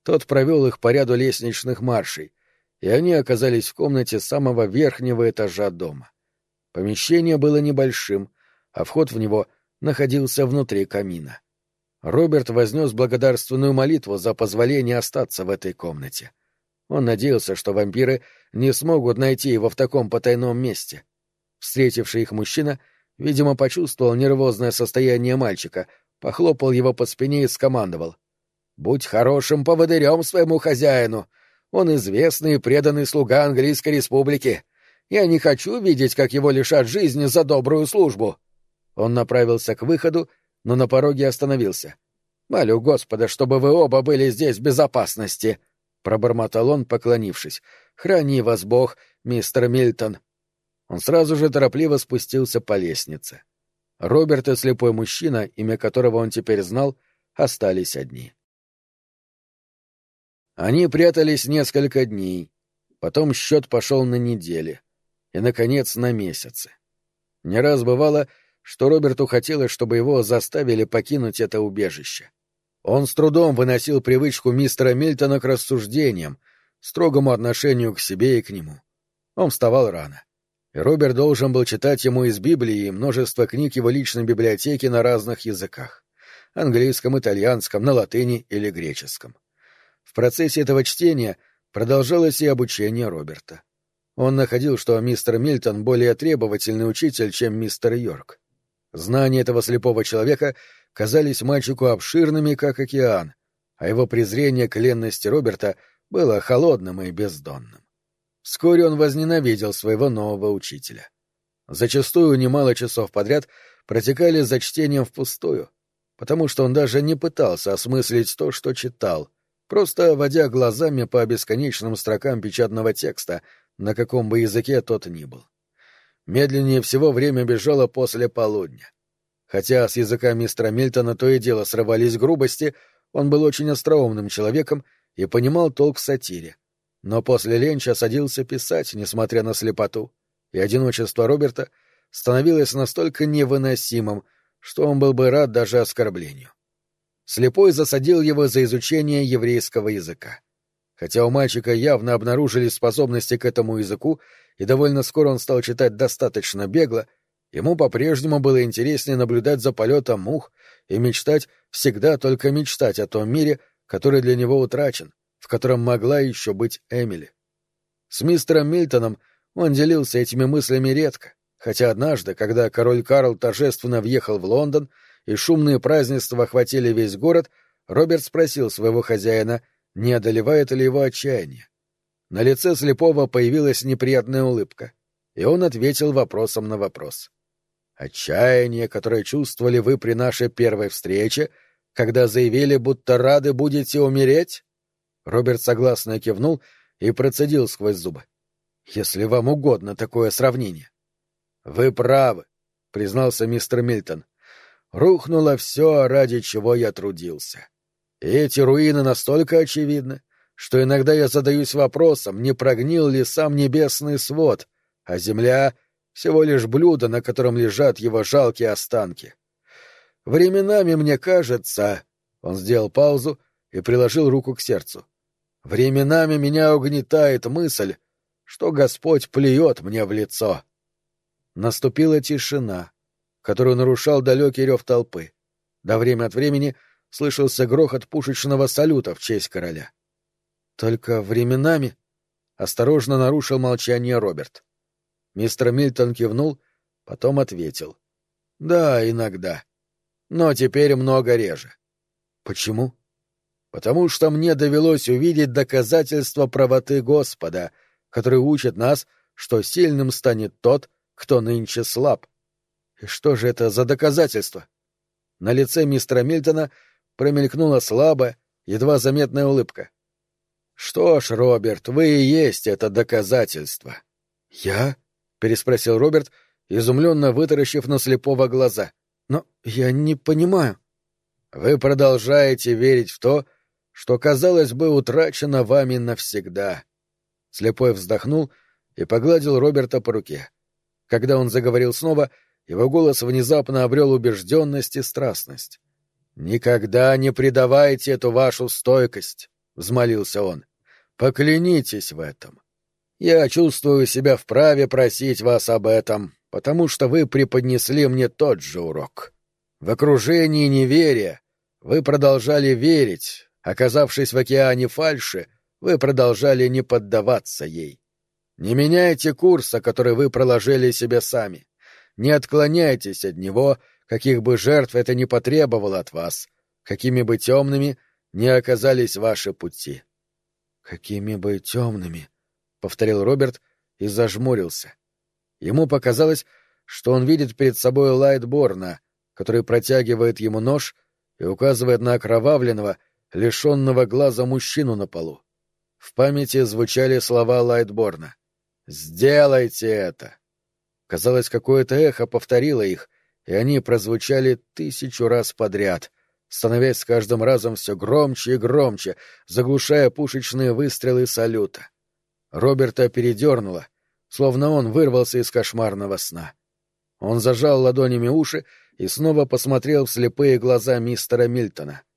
Тот провел их по ряду лестничных маршей, и они оказались в комнате самого верхнего этажа дома. Помещение было небольшим, а вход в него находился внутри камина. Роберт вознес благодарственную молитву за позволение остаться в этой комнате. Он надеялся, что вампиры не смогут найти его в таком потайном месте. Встретивший их мужчина — Видимо, почувствовал нервозное состояние мальчика, похлопал его по спине и скомандовал. «Будь хорошим поводырем своему хозяину. Он известный и преданный слуга Английской республики. Я не хочу видеть, как его лишат жизни за добрую службу». Он направился к выходу, но на пороге остановился. «Молю Господа, чтобы вы оба были здесь в безопасности», — пробормотал он, поклонившись. «Храни вас Бог, мистер Мильтон». Он сразу же торопливо спустился по лестнице. Роберт и слепой мужчина, имя которого он теперь знал, остались одни. Они прятались несколько дней. Потом счет пошел на недели. И, наконец, на месяцы. Не раз бывало, что Роберту хотелось, чтобы его заставили покинуть это убежище. Он с трудом выносил привычку мистера Мильтона к рассуждениям, строгому отношению к себе и к нему. Он вставал рано. И Роберт должен был читать ему из Библии множество книг его личной библиотеки на разных языках — английском, итальянском, на латыни или греческом. В процессе этого чтения продолжалось и обучение Роберта. Он находил, что мистер Мильтон более требовательный учитель, чем мистер Йорк. Знания этого слепого человека казались мальчику обширными, как океан, а его презрение к ленности Роберта было холодным и бездонным. Вскоре он возненавидел своего нового учителя. Зачастую немало часов подряд протекали за чтением впустую, потому что он даже не пытался осмыслить то, что читал, просто водя глазами по бесконечным строкам печатного текста, на каком бы языке тот ни был. Медленнее всего время бежало после полудня. Хотя с языка мистера Мильтона то и дело срывались грубости, он был очень остроумным человеком и понимал толк в сатире. Но после ленча садился писать, несмотря на слепоту, и одиночество Роберта становилось настолько невыносимым, что он был бы рад даже оскорблению. Слепой засадил его за изучение еврейского языка. Хотя у мальчика явно обнаружились способности к этому языку, и довольно скоро он стал читать достаточно бегло, ему по-прежнему было интереснее наблюдать за полетом мух и мечтать, всегда только мечтать о том мире, который для него утрачен, в котором могла еще быть Эмили. С мистером Мильтоном он делился этими мыслями редко, хотя однажды, когда король Карл торжественно въехал в Лондон и шумные празднества охватили весь город, Роберт спросил своего хозяина — не одолевает ли его отчаяние. На лице слепого появилась неприятная улыбка, и он ответил вопросом на вопрос. «Отчаяние, которое чувствовали вы при нашей первой встрече, когда заявили, будто рады будете умереть?» Роберт согласно кивнул и процедил сквозь зубы. «Если вам угодно такое сравнение». «Вы правы», — признался мистер Мильтон. «Рухнуло все, ради чего я трудился. И эти руины настолько очевидны, что иногда я задаюсь вопросом, не прогнил ли сам небесный свод, а земля — всего лишь блюдо, на котором лежат его жалкие останки. Временами мне кажется... Он сделал паузу и приложил руку к сердцу. Временами меня угнетает мысль, что Господь плюет мне в лицо. Наступила тишина, которую нарушал далекий рев толпы. До время от времени — слышался грохот пушечного салюта в честь короля. Только временами осторожно нарушил молчание Роберт. Мистер Мильтон кивнул, потом ответил. — Да, иногда. Но теперь много реже. — Почему? — Потому что мне довелось увидеть доказательства правоты Господа, который учит нас, что сильным станет тот, кто нынче слаб. И что же это за доказательство? На лице мистера Мильтона промелькнула слабая, едва заметная улыбка. «Что ж, Роберт, вы и есть это доказательство». «Я?» — переспросил Роберт, изумленно вытаращив на слепого глаза. «Но я не понимаю». «Вы продолжаете верить в то, что, казалось бы, утрачено вами навсегда». Слепой вздохнул и погладил Роберта по руке. Когда он заговорил снова, его голос внезапно обрел убежденность и страстность. «Никогда не предавайте эту вашу стойкость», — взмолился он. «Поклянитесь в этом. Я чувствую себя вправе просить вас об этом, потому что вы преподнесли мне тот же урок. В окружении неверия вы продолжали верить, оказавшись в океане фальши, вы продолжали не поддаваться ей. Не меняйте курса, который вы проложили себе сами. Не отклоняйтесь от него — каких бы жертв это ни потребовало от вас, какими бы темными не оказались ваши пути. — Какими бы темными, — повторил Роберт и зажмурился. Ему показалось, что он видит перед собой Лайтборна, который протягивает ему нож и указывает на окровавленного, лишенного глаза мужчину на полу. В памяти звучали слова Лайтборна. «Сделайте это!» Казалось, какое-то эхо повторило их, и они прозвучали тысячу раз подряд, становясь с каждым разом все громче и громче, заглушая пушечные выстрелы салюта. Роберта передернуло, словно он вырвался из кошмарного сна. Он зажал ладонями уши и снова посмотрел в слепые глаза мистера Мильтона. —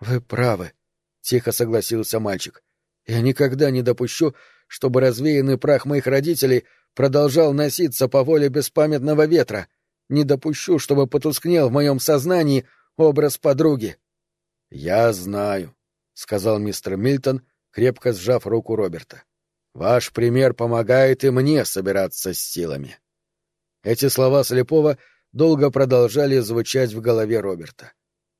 Вы правы, — тихо согласился мальчик. — Я никогда не допущу, чтобы развеянный прах моих родителей продолжал носиться по воле беспамятного ветра. Не допущу, чтобы потускнел в моем сознании образ подруги. — Я знаю, — сказал мистер Мильтон, крепко сжав руку Роберта. — Ваш пример помогает и мне собираться с силами. Эти слова слепого долго продолжали звучать в голове Роберта.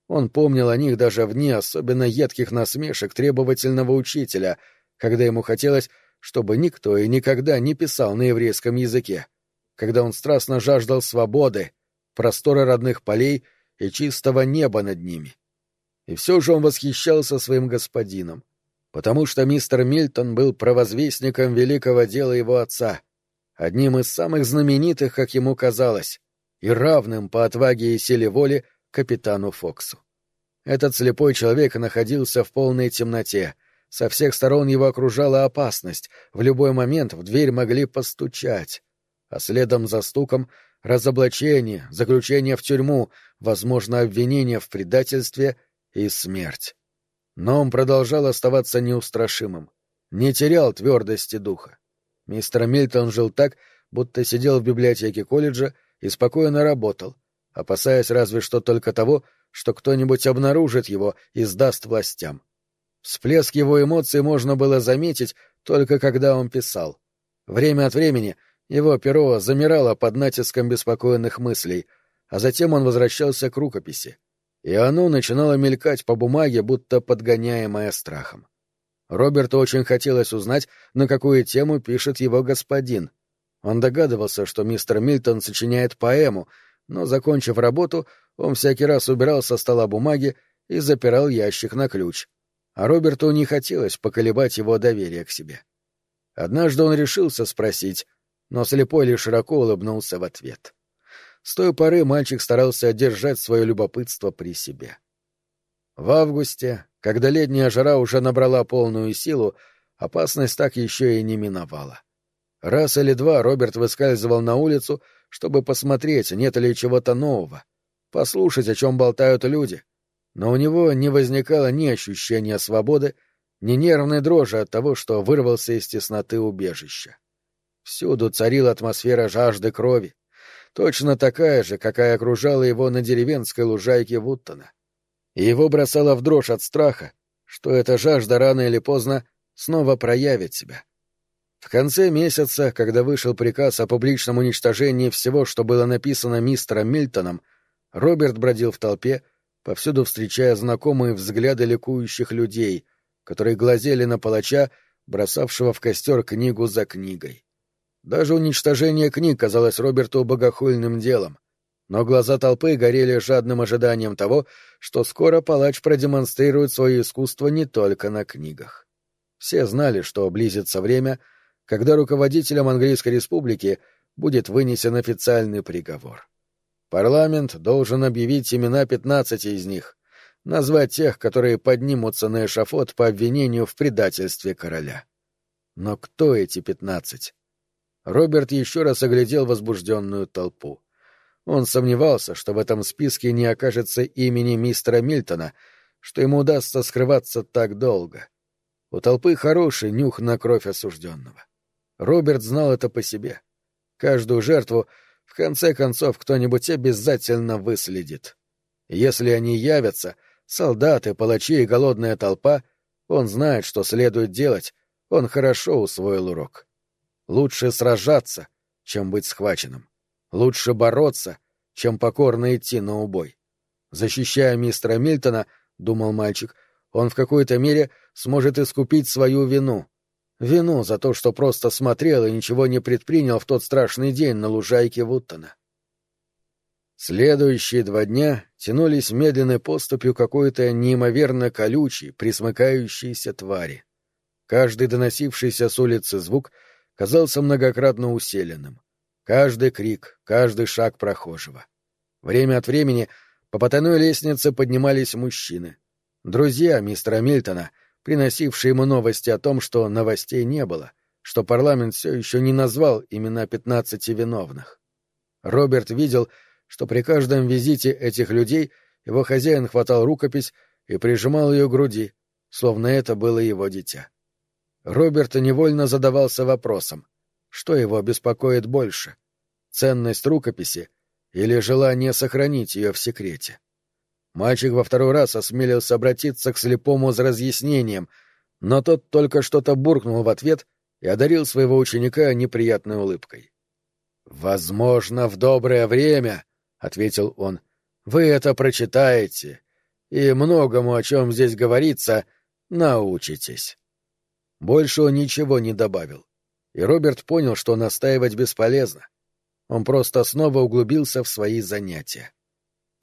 Он помнил о них даже вне особенно едких насмешек требовательного учителя, когда ему хотелось, чтобы никто и никогда не писал на еврейском языке, когда он страстно жаждал свободы, простора родных полей и чистого неба над ними. И все же он восхищался своим господином, потому что мистер Мильтон был провозвестником великого дела его отца, одним из самых знаменитых, как ему казалось, и равным по отваге и силе воли капитану Фоксу. Этот слепой человек находился в полной темноте. Со всех сторон его окружала опасность, в любой момент в дверь могли постучать. А следом за стуком — разоблачение, заключение в тюрьму, возможно, обвинение в предательстве и смерть. Но он продолжал оставаться неустрашимым, не терял твердости духа. Мистер Мильтон жил так, будто сидел в библиотеке колледжа и спокойно работал, опасаясь разве что только того, что кто-нибудь обнаружит его и сдаст властям. Всплеск его эмоций можно было заметить только когда он писал. Время от времени его перо замирало под натиском беспокойных мыслей, а затем он возвращался к рукописи, и оно начинало мелькать по бумаге, будто подгоняемое страхом. Роберту очень хотелось узнать, на какую тему пишет его господин. Он догадывался, что мистер Мильтон сочиняет поэму, но, закончив работу, он всякий раз убирал со стола бумаги и запирал ящик на ключ. А Роберту не хотелось поколебать его доверие к себе. Однажды он решился спросить, но слепой лишь широко улыбнулся в ответ. С той поры мальчик старался держать свое любопытство при себе. В августе, когда летняя жара уже набрала полную силу, опасность так еще и не миновала. Раз или два Роберт выскальзывал на улицу, чтобы посмотреть, нет ли чего-то нового, послушать, о чем болтают люди, но у него не возникало ни ощущения свободы, ни нервной дрожи от того, что вырвался из тесноты убежища. Всюду царила атмосфера жажды крови, точно такая же, какая окружала его на деревенской лужайке Вуттона и его бросало в дрожь от страха, что эта жажда рано или поздно снова проявит себя. В конце месяца, когда вышел приказ о публичном уничтожении всего, что было написано мистером Мильтоном, Роберт бродил в толпе, повсюду встречая знакомые взгляды ликующих людей, которые глазели на палача, бросавшего в костер книгу за книгой. Даже уничтожение книг казалось Роберту богохульным делом, но глаза толпы горели жадным ожиданием того, что скоро палач продемонстрирует свое искусство не только на книгах. Все знали, что близится время, когда руководителям Английской Республики будет вынесен официальный приговор. Парламент должен объявить имена пятнадцати из них, назвать тех, которые поднимутся на эшафот по обвинению в предательстве короля. Но кто эти пятнадцать? Роберт еще раз оглядел возбужденную толпу. Он сомневался, что в этом списке не окажется имени мистера Мильтона, что ему удастся скрываться так долго. У толпы хороший нюх на кровь осужденного. Роберт знал это по себе. Каждую жертву в конце концов кто-нибудь обязательно выследит. Если они явятся, солдаты, палачи и голодная толпа, он знает, что следует делать, он хорошо усвоил урок. Лучше сражаться, чем быть схваченным. Лучше бороться, чем покорно идти на убой. Защищая мистера Мильтона, — думал мальчик, — он в какой-то мере сможет искупить свою вину. Вину за то, что просто смотрел и ничего не предпринял в тот страшный день на лужайке Вуттона. Следующие два дня тянулись медленной поступью какой-то неимоверно колючей, присмыкающейся твари. Каждый доносившийся с улицы звук казался многократно усиленным. Каждый крик, каждый шаг прохожего. Время от времени по потайной лестнице поднимались мужчины. Друзья мистера Мильтона, приносившие ему новости о том, что новостей не было, что парламент все еще не назвал имена пятнадцати виновных. Роберт видел, что при каждом визите этих людей его хозяин хватал рукопись и прижимал ее к груди, словно это было его дитя. Роберт невольно задавался вопросом, что его беспокоит больше — ценность рукописи или желание сохранить ее в секрете. Мальчик во второй раз осмелился обратиться к слепому за разъяснением, но тот только что-то буркнул в ответ и одарил своего ученика неприятной улыбкой. «Возможно, в доброе время», — ответил он, — «вы это прочитаете, и многому, о чем здесь говорится, научитесь». Больше он ничего не добавил, и Роберт понял, что настаивать бесполезно. Он просто снова углубился в свои занятия.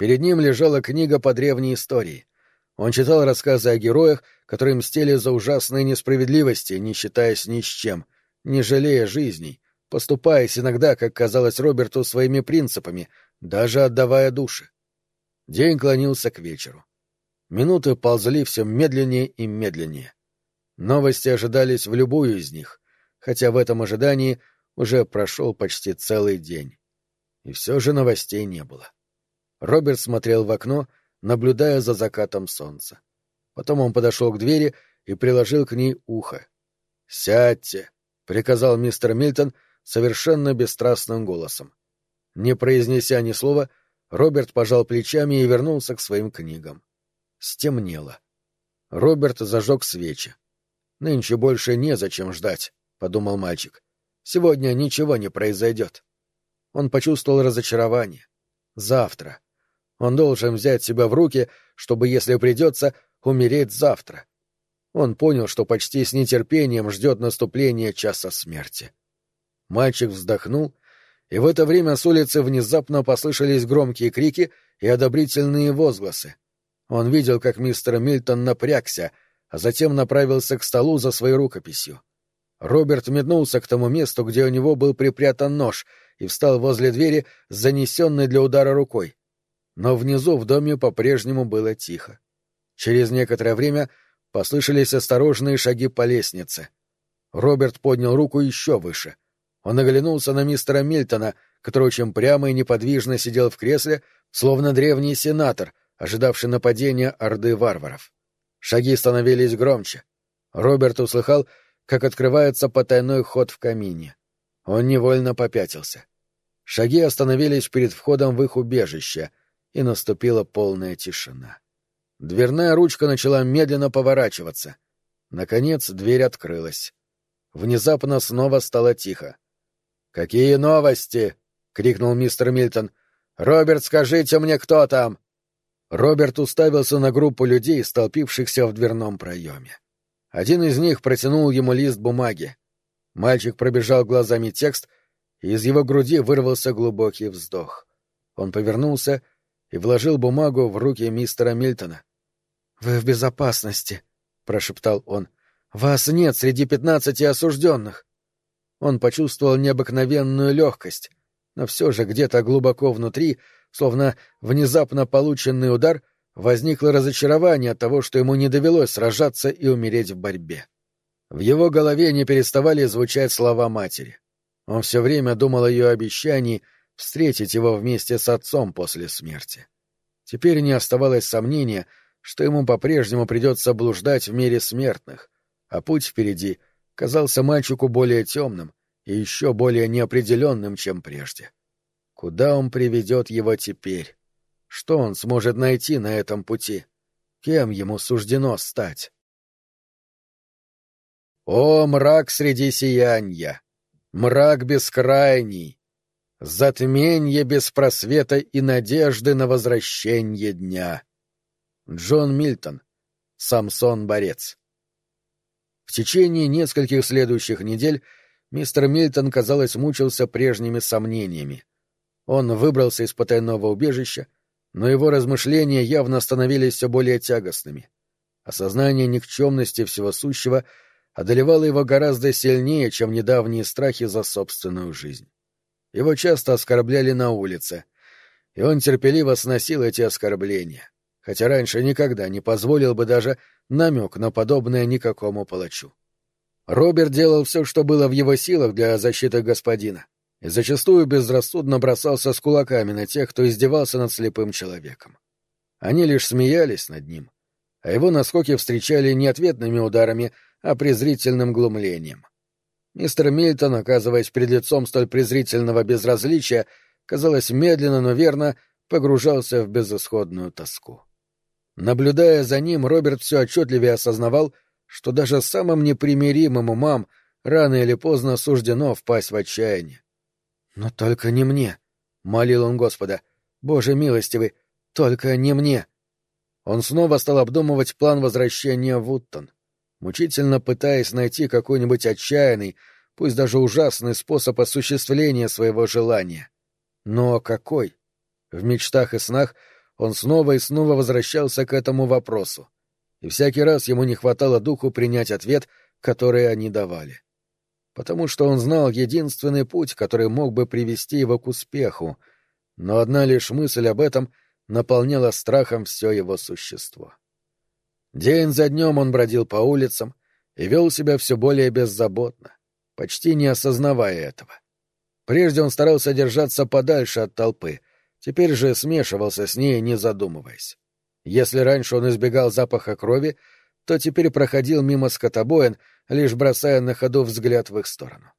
Перед ним лежала книга по древней истории. Он читал рассказы о героях, которые мстили за ужасные несправедливости, не считаясь ни с чем, не жалея жизней, поступаясь иногда, как казалось Роберту, своими принципами, даже отдавая души. День клонился к вечеру. Минуты ползли все медленнее и медленнее. Новости ожидались в любую из них, хотя в этом ожидании уже прошел почти целый день. И все же новостей не было. Роберт смотрел в окно, наблюдая за закатом солнца. Потом он подошел к двери и приложил к ней ухо. «Сядьте», — приказал мистер Мильтон совершенно бесстрастным голосом. Не произнеся ни слова, Роберт пожал плечами и вернулся к своим книгам. Стемнело. Роберт зажег свечи. «Нынче больше незачем ждать», — подумал мальчик. «Сегодня ничего не произойдет». Он почувствовал разочарование. Завтра. Он должен взять себя в руки, чтобы, если придется, умереть завтра. Он понял, что почти с нетерпением ждет наступления часа смерти. Мальчик вздохнул, и в это время с улицы внезапно послышались громкие крики и одобрительные возгласы. Он видел, как мистер Мильтон напрягся, а затем направился к столу за своей рукописью. Роберт метнулся к тому месту, где у него был припрятан нож, и встал возле двери занесенной для удара рукой. Но внизу в доме по-прежнему было тихо. Через некоторое время послышались осторожные шаги по лестнице. Роберт поднял руку еще выше. Он оглянулся на мистера Мильтона, который очень прямо и неподвижно сидел в кресле, словно древний сенатор, ожидавший нападения орды варваров. Шаги становились громче. Роберт услыхал, как открывается потайной ход в камине. Он невольно попятился. Шаги остановились перед входом в их убежище, и наступила полная тишина. Дверная ручка начала медленно поворачиваться. Наконец дверь открылась. Внезапно снова стало тихо. «Какие новости?» — крикнул мистер Мильтон. «Роберт, скажите мне, кто там?» Роберт уставился на группу людей, столпившихся в дверном проеме. Один из них протянул ему лист бумаги. Мальчик пробежал глазами текст, и из его груди вырвался глубокий вздох. Он повернулся и вложил бумагу в руки мистера Мильтона. «Вы в безопасности», — прошептал он. «Вас нет среди пятнадцати осужденных». Он почувствовал необыкновенную легкость, но все же где-то глубоко внутри, словно внезапно полученный удар, возникло разочарование от того, что ему не довелось сражаться и умереть в борьбе. В его голове не переставали звучать слова матери. Он все время думал о ее обещании встретить его вместе с отцом после смерти. Теперь не оставалось сомнения, что ему по-прежнему придется блуждать в мире смертных, а путь впереди казался мальчику более темным и еще более неопределенным, чем прежде. Куда он приведет его теперь? Что он сможет найти на этом пути? Кем ему суждено стать? О, мрак среди сияния! Мрак бескрайний! Затменье без просвета и надежды на возвращение дня! Джон Мильтон. Самсон-борец. В течение нескольких следующих недель мистер Мильтон, казалось, мучился прежними сомнениями. Он выбрался из потайного убежища, но его размышления явно становились все более тягостными. Осознание никчемности всего сущего — одолевало его гораздо сильнее, чем недавние страхи за собственную жизнь. Его часто оскорбляли на улице, и он терпеливо сносил эти оскорбления, хотя раньше никогда не позволил бы даже намек на подобное никакому палачу. Роберт делал все, что было в его силах для защиты господина, и зачастую безрассудно бросался с кулаками на тех, кто издевался над слепым человеком. Они лишь смеялись над ним, а его наскоки встречали не ответными ударами, а презрительным глумлением. Мистер Мильтон, оказываясь перед лицом столь презрительного безразличия, казалось, медленно, но верно погружался в безысходную тоску. Наблюдая за ним, Роберт все отчетливее осознавал, что даже самым непримиримым умам рано или поздно суждено впасть в отчаяние. «Но только не мне», — молил он Господа. «Боже милостивый, только не мне». Он снова стал обдумывать план возвращения в Уттон, мучительно пытаясь найти какой-нибудь отчаянный, пусть даже ужасный способ осуществления своего желания. Но какой? В мечтах и снах он снова и снова возвращался к этому вопросу и всякий раз ему не хватало духу принять ответ, который они давали. Потому что он знал единственный путь, который мог бы привести его к успеху, но одна лишь мысль об этом наполняла страхом все его существо. День за днем он бродил по улицам и вел себя все более беззаботно, почти не осознавая этого. Прежде он старался держаться подальше от толпы, теперь же смешивался с ней, не задумываясь. Если раньше он избегал запаха крови, то теперь проходил мимо скотобоин, лишь бросая на ходу взгляд в их сторону.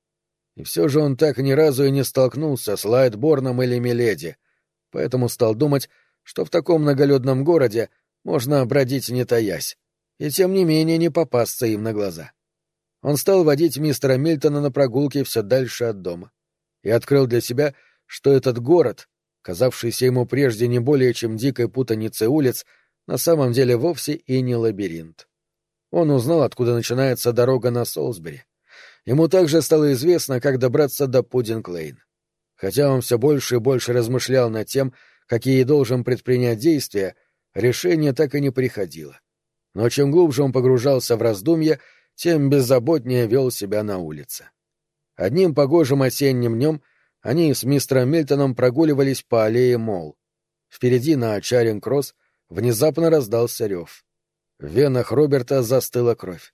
И все же он так ни разу и не столкнулся с Лайтборном или Миледи, поэтому стал думать, что в таком многолюдном городе можно бродить не таясь, и тем не менее не попасться им на глаза. Он стал водить мистера Мильтона на прогулки все дальше от дома и открыл для себя, что этот город, казавшийся ему прежде не более чем дикой путаницей улиц, на самом деле вовсе и не лабиринт. Он узнал, откуда начинается дорога на Солсбери. Ему также стало известно, как добраться до Пудинг-Лейн. Хотя он все больше и больше размышлял над тем, какие должен предпринять действия, решение так и не приходило. Но чем глубже он погружался в раздумья, тем беззаботнее вел себя на улице. Одним погожим осенним днем — они с мистером Мильтоном прогуливались по аллее Мол. Впереди на Чаринг-Кросс внезапно раздался рев. В венах Роберта застыла кровь.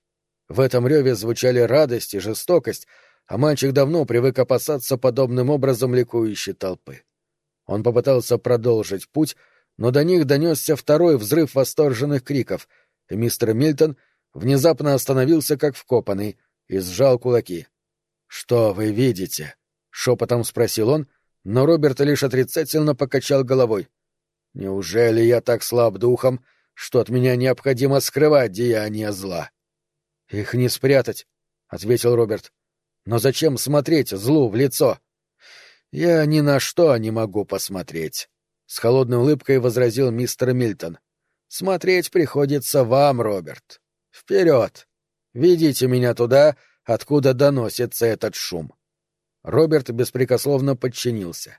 В этом реве звучали радость и жестокость, а мальчик давно привык опасаться подобным образом ликующей толпы. Он попытался продолжить путь, но до них донесся второй взрыв восторженных криков, и мистер Мильтон внезапно остановился как вкопанный и сжал кулаки. «Что вы видите?» — шепотом спросил он, но Роберт лишь отрицательно покачал головой. «Неужели я так слаб духом, что от меня необходимо скрывать деяния зла?» «Их не спрятать», — ответил Роберт. «Но зачем смотреть злу в лицо?» «Я ни на что не могу посмотреть», — с холодной улыбкой возразил мистер Мильтон. «Смотреть приходится вам, Роберт. Вперед! Ведите меня туда, откуда доносится этот шум». Роберт беспрекословно подчинился.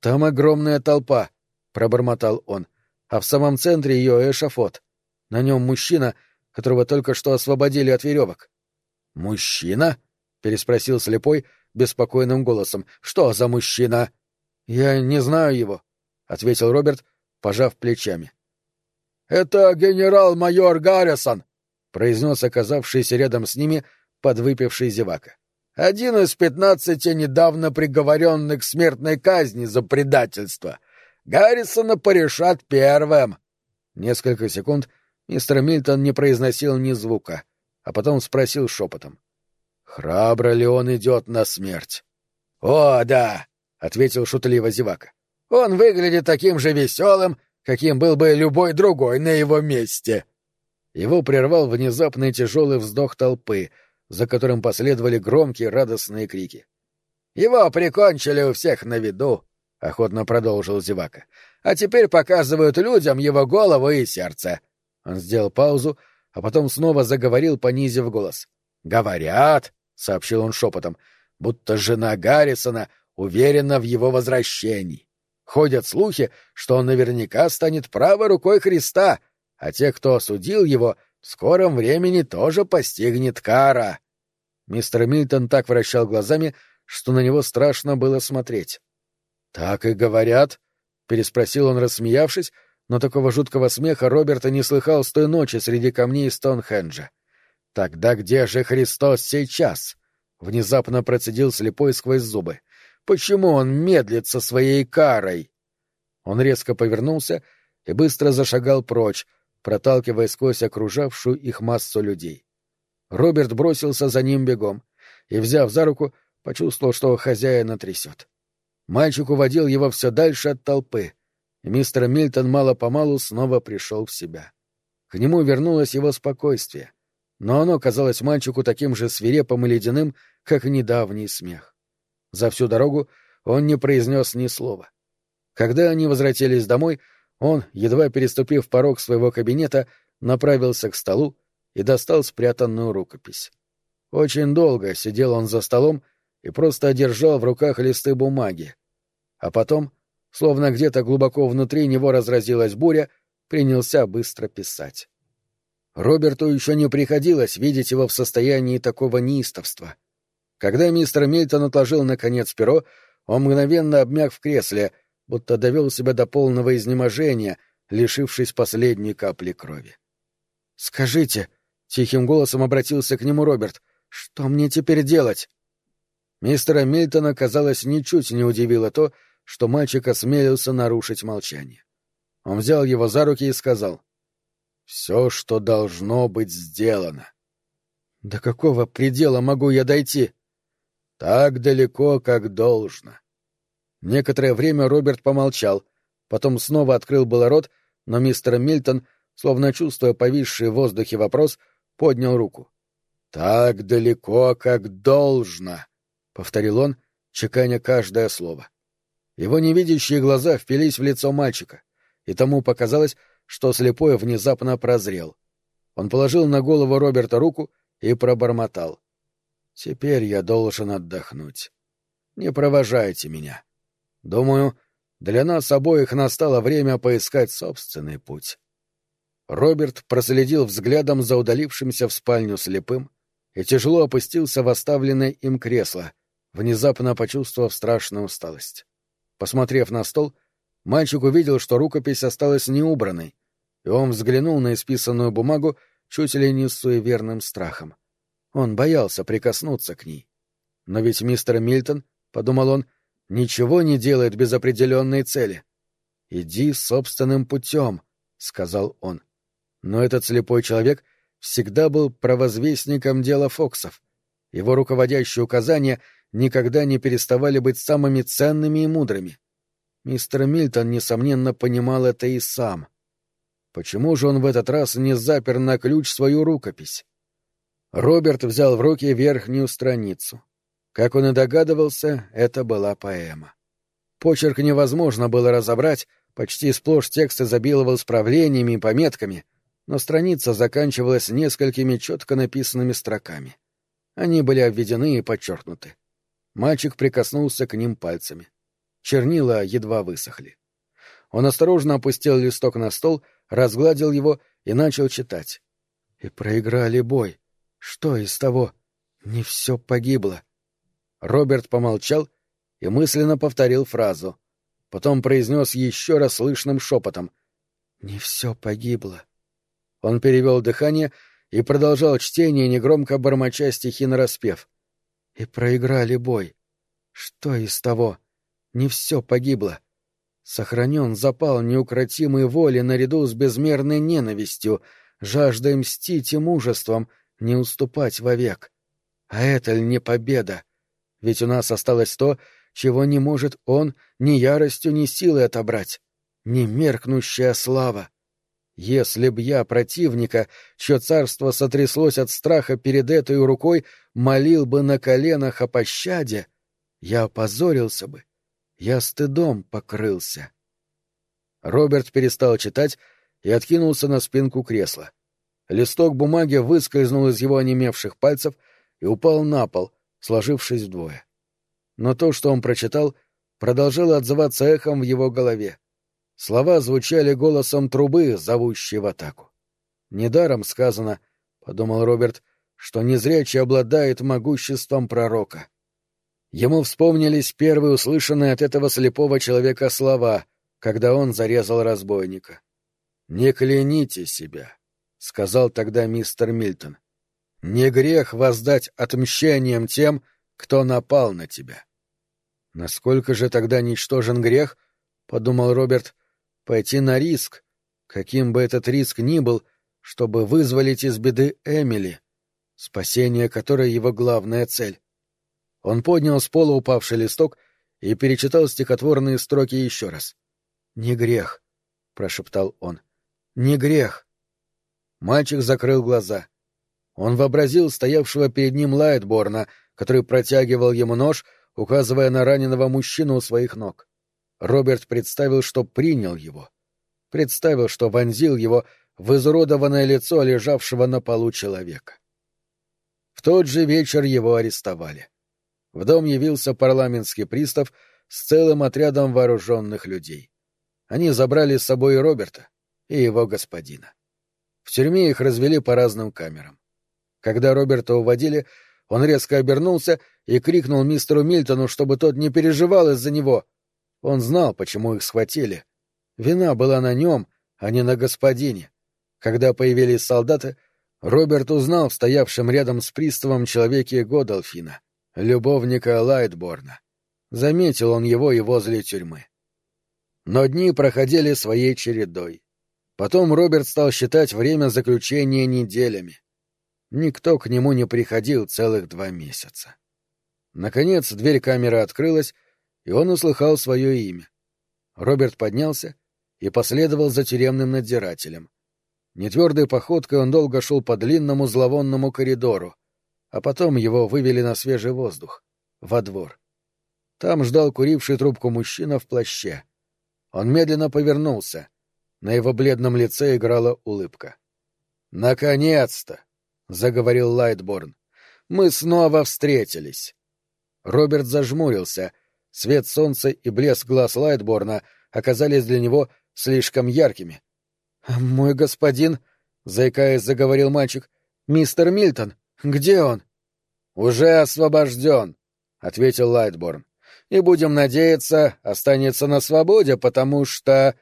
«Там огромная толпа», — пробормотал он, — «а в самом центре ее эшафот. На нем мужчина, которого только что освободили от веревок». «Мужчина?» — переспросил слепой беспокойным голосом. «Что за мужчина?» «Я не знаю его», — ответил Роберт, пожав плечами. «Это генерал-майор Гаррисон», — произнес оказавшийся рядом с ними подвыпивший зевака. Один из пятнадцати недавно приговоренных к смертной казни за предательство. Гаррисона порешат первым. Несколько секунд мистер Мильтон не произносил ни звука, а потом спросил шепотом. «Храбро ли он идет на смерть?» «О, да!» — ответил шутливо зевака. «Он выглядит таким же веселым, каким был бы любой другой на его месте». Его прервал внезапный тяжелый вздох толпы — за которым последовали громкие радостные крики. «Его прикончили у всех на виду», — охотно продолжил зевака. «А теперь показывают людям его голову и сердце». Он сделал паузу, а потом снова заговорил, понизив голос. «Говорят», — сообщил он шепотом, — «будто жена Гаррисона уверена в его возвращении. Ходят слухи, что он наверняка станет правой рукой Христа, а те, кто осудил его, в скором времени тоже постигнет кара. Мистер Мильтон так вращал глазами, что на него страшно было смотреть. — Так и говорят? — переспросил он, рассмеявшись, но такого жуткого смеха Роберта не слыхал с той ночи среди камней Стоунхенджа. — Тогда где же Христос сейчас? Внезапно процедил слепой сквозь зубы. Почему он медлит со своей карой? Он резко повернулся и быстро зашагал прочь, проталкивая сквозь окружавшую их массу людей. Роберт бросился за ним бегом и, взяв за руку, почувствовал, что хозяина трясет. Мальчик уводил его все дальше от толпы, и мистер Мильтон мало-помалу снова пришел в себя. К нему вернулось его спокойствие, но оно казалось мальчику таким же свирепым и ледяным, как и недавний смех. За всю дорогу он не произнес ни слова. Когда они возвратились домой, он, едва переступив порог своего кабинета, направился к столу и достал спрятанную рукопись. Очень долго сидел он за столом и просто одержал в руках листы бумаги. А потом, словно где-то глубоко внутри него разразилась буря, принялся быстро писать. Роберту еще не приходилось видеть его в состоянии такого неистовства. Когда мистер Мильтон отложил наконец перо, он мгновенно обмяк в кресле, будто довел себя до полного изнеможения, лишившись последней капли крови. «Скажите», — тихим голосом обратился к нему Роберт, — «что мне теперь делать?» Мистера Мильтона, казалось, ничуть не удивило то, что мальчик осмелился нарушить молчание. Он взял его за руки и сказал, «Все, что должно быть сделано». «До какого предела могу я дойти?» «Так далеко, как должно». Некоторое время Роберт помолчал, потом снова открыл было рот, но мистер Мильтон, словно чувствуя повисший в воздухе вопрос, поднял руку. «Так далеко, как должно», — повторил он, чеканя каждое слово. Его невидящие глаза впились в лицо мальчика, и тому показалось, что слепой внезапно прозрел. Он положил на голову Роберта руку и пробормотал. «Теперь я должен отдохнуть. Не провожайте меня. Думаю, для нас обоих настало время поискать собственный путь». Роберт проследил взглядом за удалившимся в спальню слепым и тяжело опустился в оставленное им кресло, внезапно почувствовав страшную усталость. Посмотрев на стол, мальчик увидел, что рукопись осталась неубранной, и он взглянул на исписанную бумагу чуть ли не с суеверным страхом. Он боялся прикоснуться к ней. Но ведь мистер Мильтон, — подумал он, — ничего не делает без определенной цели. «Иди собственным путем», — сказал он. Но этот слепой человек всегда был провозвестником дела Фоксов. Его руководящие указания никогда не переставали быть самыми ценными и мудрыми. Мистер Мильтон, несомненно, понимал это и сам. Почему же он в этот раз не запер на ключ свою рукопись? Роберт взял в руки верхнюю страницу. Как он и догадывался, это была поэма. Почерк невозможно было разобрать, почти сплошь текст изобиловал справлениями и пометками, но страница заканчивалась несколькими четко написанными строками. Они были обведены и подчеркнуты. Мальчик прикоснулся к ним пальцами. Чернила едва высохли. Он осторожно опустил листок на стол, разгладил его и начал читать. И проиграли бой. Что из того? Не все погибло. Роберт помолчал и мысленно повторил фразу. Потом произнес еще раз слышным шепотом. «Не все погибло». Он перевел дыхание и продолжал чтение, негромко бормоча стихи нараспев и проиграли бой. Что из того? Не все погибло. Сохранен запал неукротимой воли наряду с безмерной ненавистью, жаждой мстить и мужеством, не уступать вовек. А это ли не победа? Ведь у нас осталось то, чего не может он ни яростью, ни силой отобрать. Не меркнущая слава. Если б я противника, чье царство сотряслось от страха перед этой рукой, молил бы на коленах о пощаде, я опозорился бы, я стыдом покрылся. Роберт перестал читать и откинулся на спинку кресла. Листок бумаги выскользнул из его онемевших пальцев и упал на пол, сложившись вдвое. Но то, что он прочитал, продолжало отзываться эхом в его голове. Слова звучали голосом трубы, зовущей в атаку. «Недаром сказано, — подумал Роберт, — что незрячий обладает могуществом пророка». Ему вспомнились первые услышанные от этого слепого человека слова, когда он зарезал разбойника. «Не кляните себя», — сказал тогда мистер Мильтон. Не грех воздать отмщением тем, кто напал на тебя. Насколько же тогда ничтожен грех, — подумал Роберт, — пойти на риск, каким бы этот риск ни был, чтобы вызволить из беды Эмили, спасение которой его главная цель. Он поднял с пола упавший листок и перечитал стихотворные строки еще раз. «Не грех», — прошептал он, — «не грех». Мальчик закрыл глаза. Он вообразил стоявшего перед ним Лайтборна, который протягивал ему нож, указывая на раненого мужчину у своих ног. Роберт представил, что принял его. Представил, что вонзил его в изуродованное лицо лежавшего на полу человека. В тот же вечер его арестовали. В дом явился парламентский пристав с целым отрядом вооруженных людей. Они забрали с собой Роберта и его господина. В тюрьме их развели по разным камерам. Когда Роберта уводили, он резко обернулся и крикнул мистеру Мильтону, чтобы тот не переживал из-за него. Он знал, почему их схватили. Вина была на нем, а не на господине. Когда появились солдаты, Роберт узнал в стоявшем рядом с приставом человеке Годолфина, любовника Лайтборна. Заметил он его и возле тюрьмы. Но дни проходили своей чередой. Потом Роберт стал считать время заключения неделями. Никто к нему не приходил целых два месяца. Наконец дверь камеры открылась, и он услыхал свое имя. Роберт поднялся и последовал за тюремным надзирателем. Нетвердой походкой он долго шел по длинному зловонному коридору, а потом его вывели на свежий воздух, во двор. Там ждал куривший трубку мужчина в плаще. Он медленно повернулся. На его бледном лице играла улыбка. «Наконец-то!» — заговорил Лайтборн. «Мы снова встретились». Роберт зажмурился. Свет солнца и блеск глаз Лайтборна оказались для него слишком яркими. «Мой господин», — заикаясь, заговорил мальчик, — «мистер Мильтон, где он?» «Уже освобожден», — ответил Лайтборн. «И будем надеяться, останется на свободе, потому что...»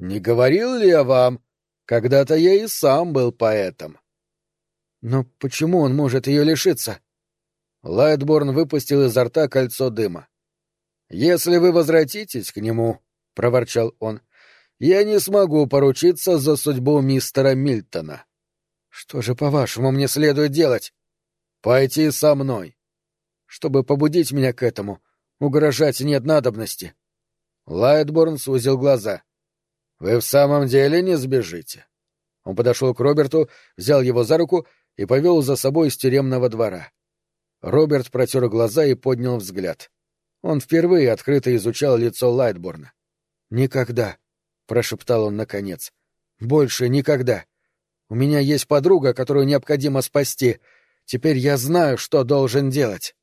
«Не говорил ли я вам? Когда-то я и сам был поэтом». Но почему он может ее лишиться? Лайтборн выпустил изо рта кольцо дыма. «Если вы возвратитесь к нему», — проворчал он, — «я не смогу поручиться за судьбу мистера Мильтона». «Что же, по-вашему, мне следует делать?» «Пойти со мной». «Чтобы побудить меня к этому, угрожать нет надобности». Лайтборн сузил глаза. «Вы в самом деле не сбежите?» Он подошел к Роберту, взял его за руку и повел за собой из тюремного двора. Роберт протер глаза и поднял взгляд. Он впервые открыто изучал лицо Лайтборна. «Никогда», — прошептал он наконец. «Больше никогда. У меня есть подруга, которую необходимо спасти. Теперь я знаю, что должен делать».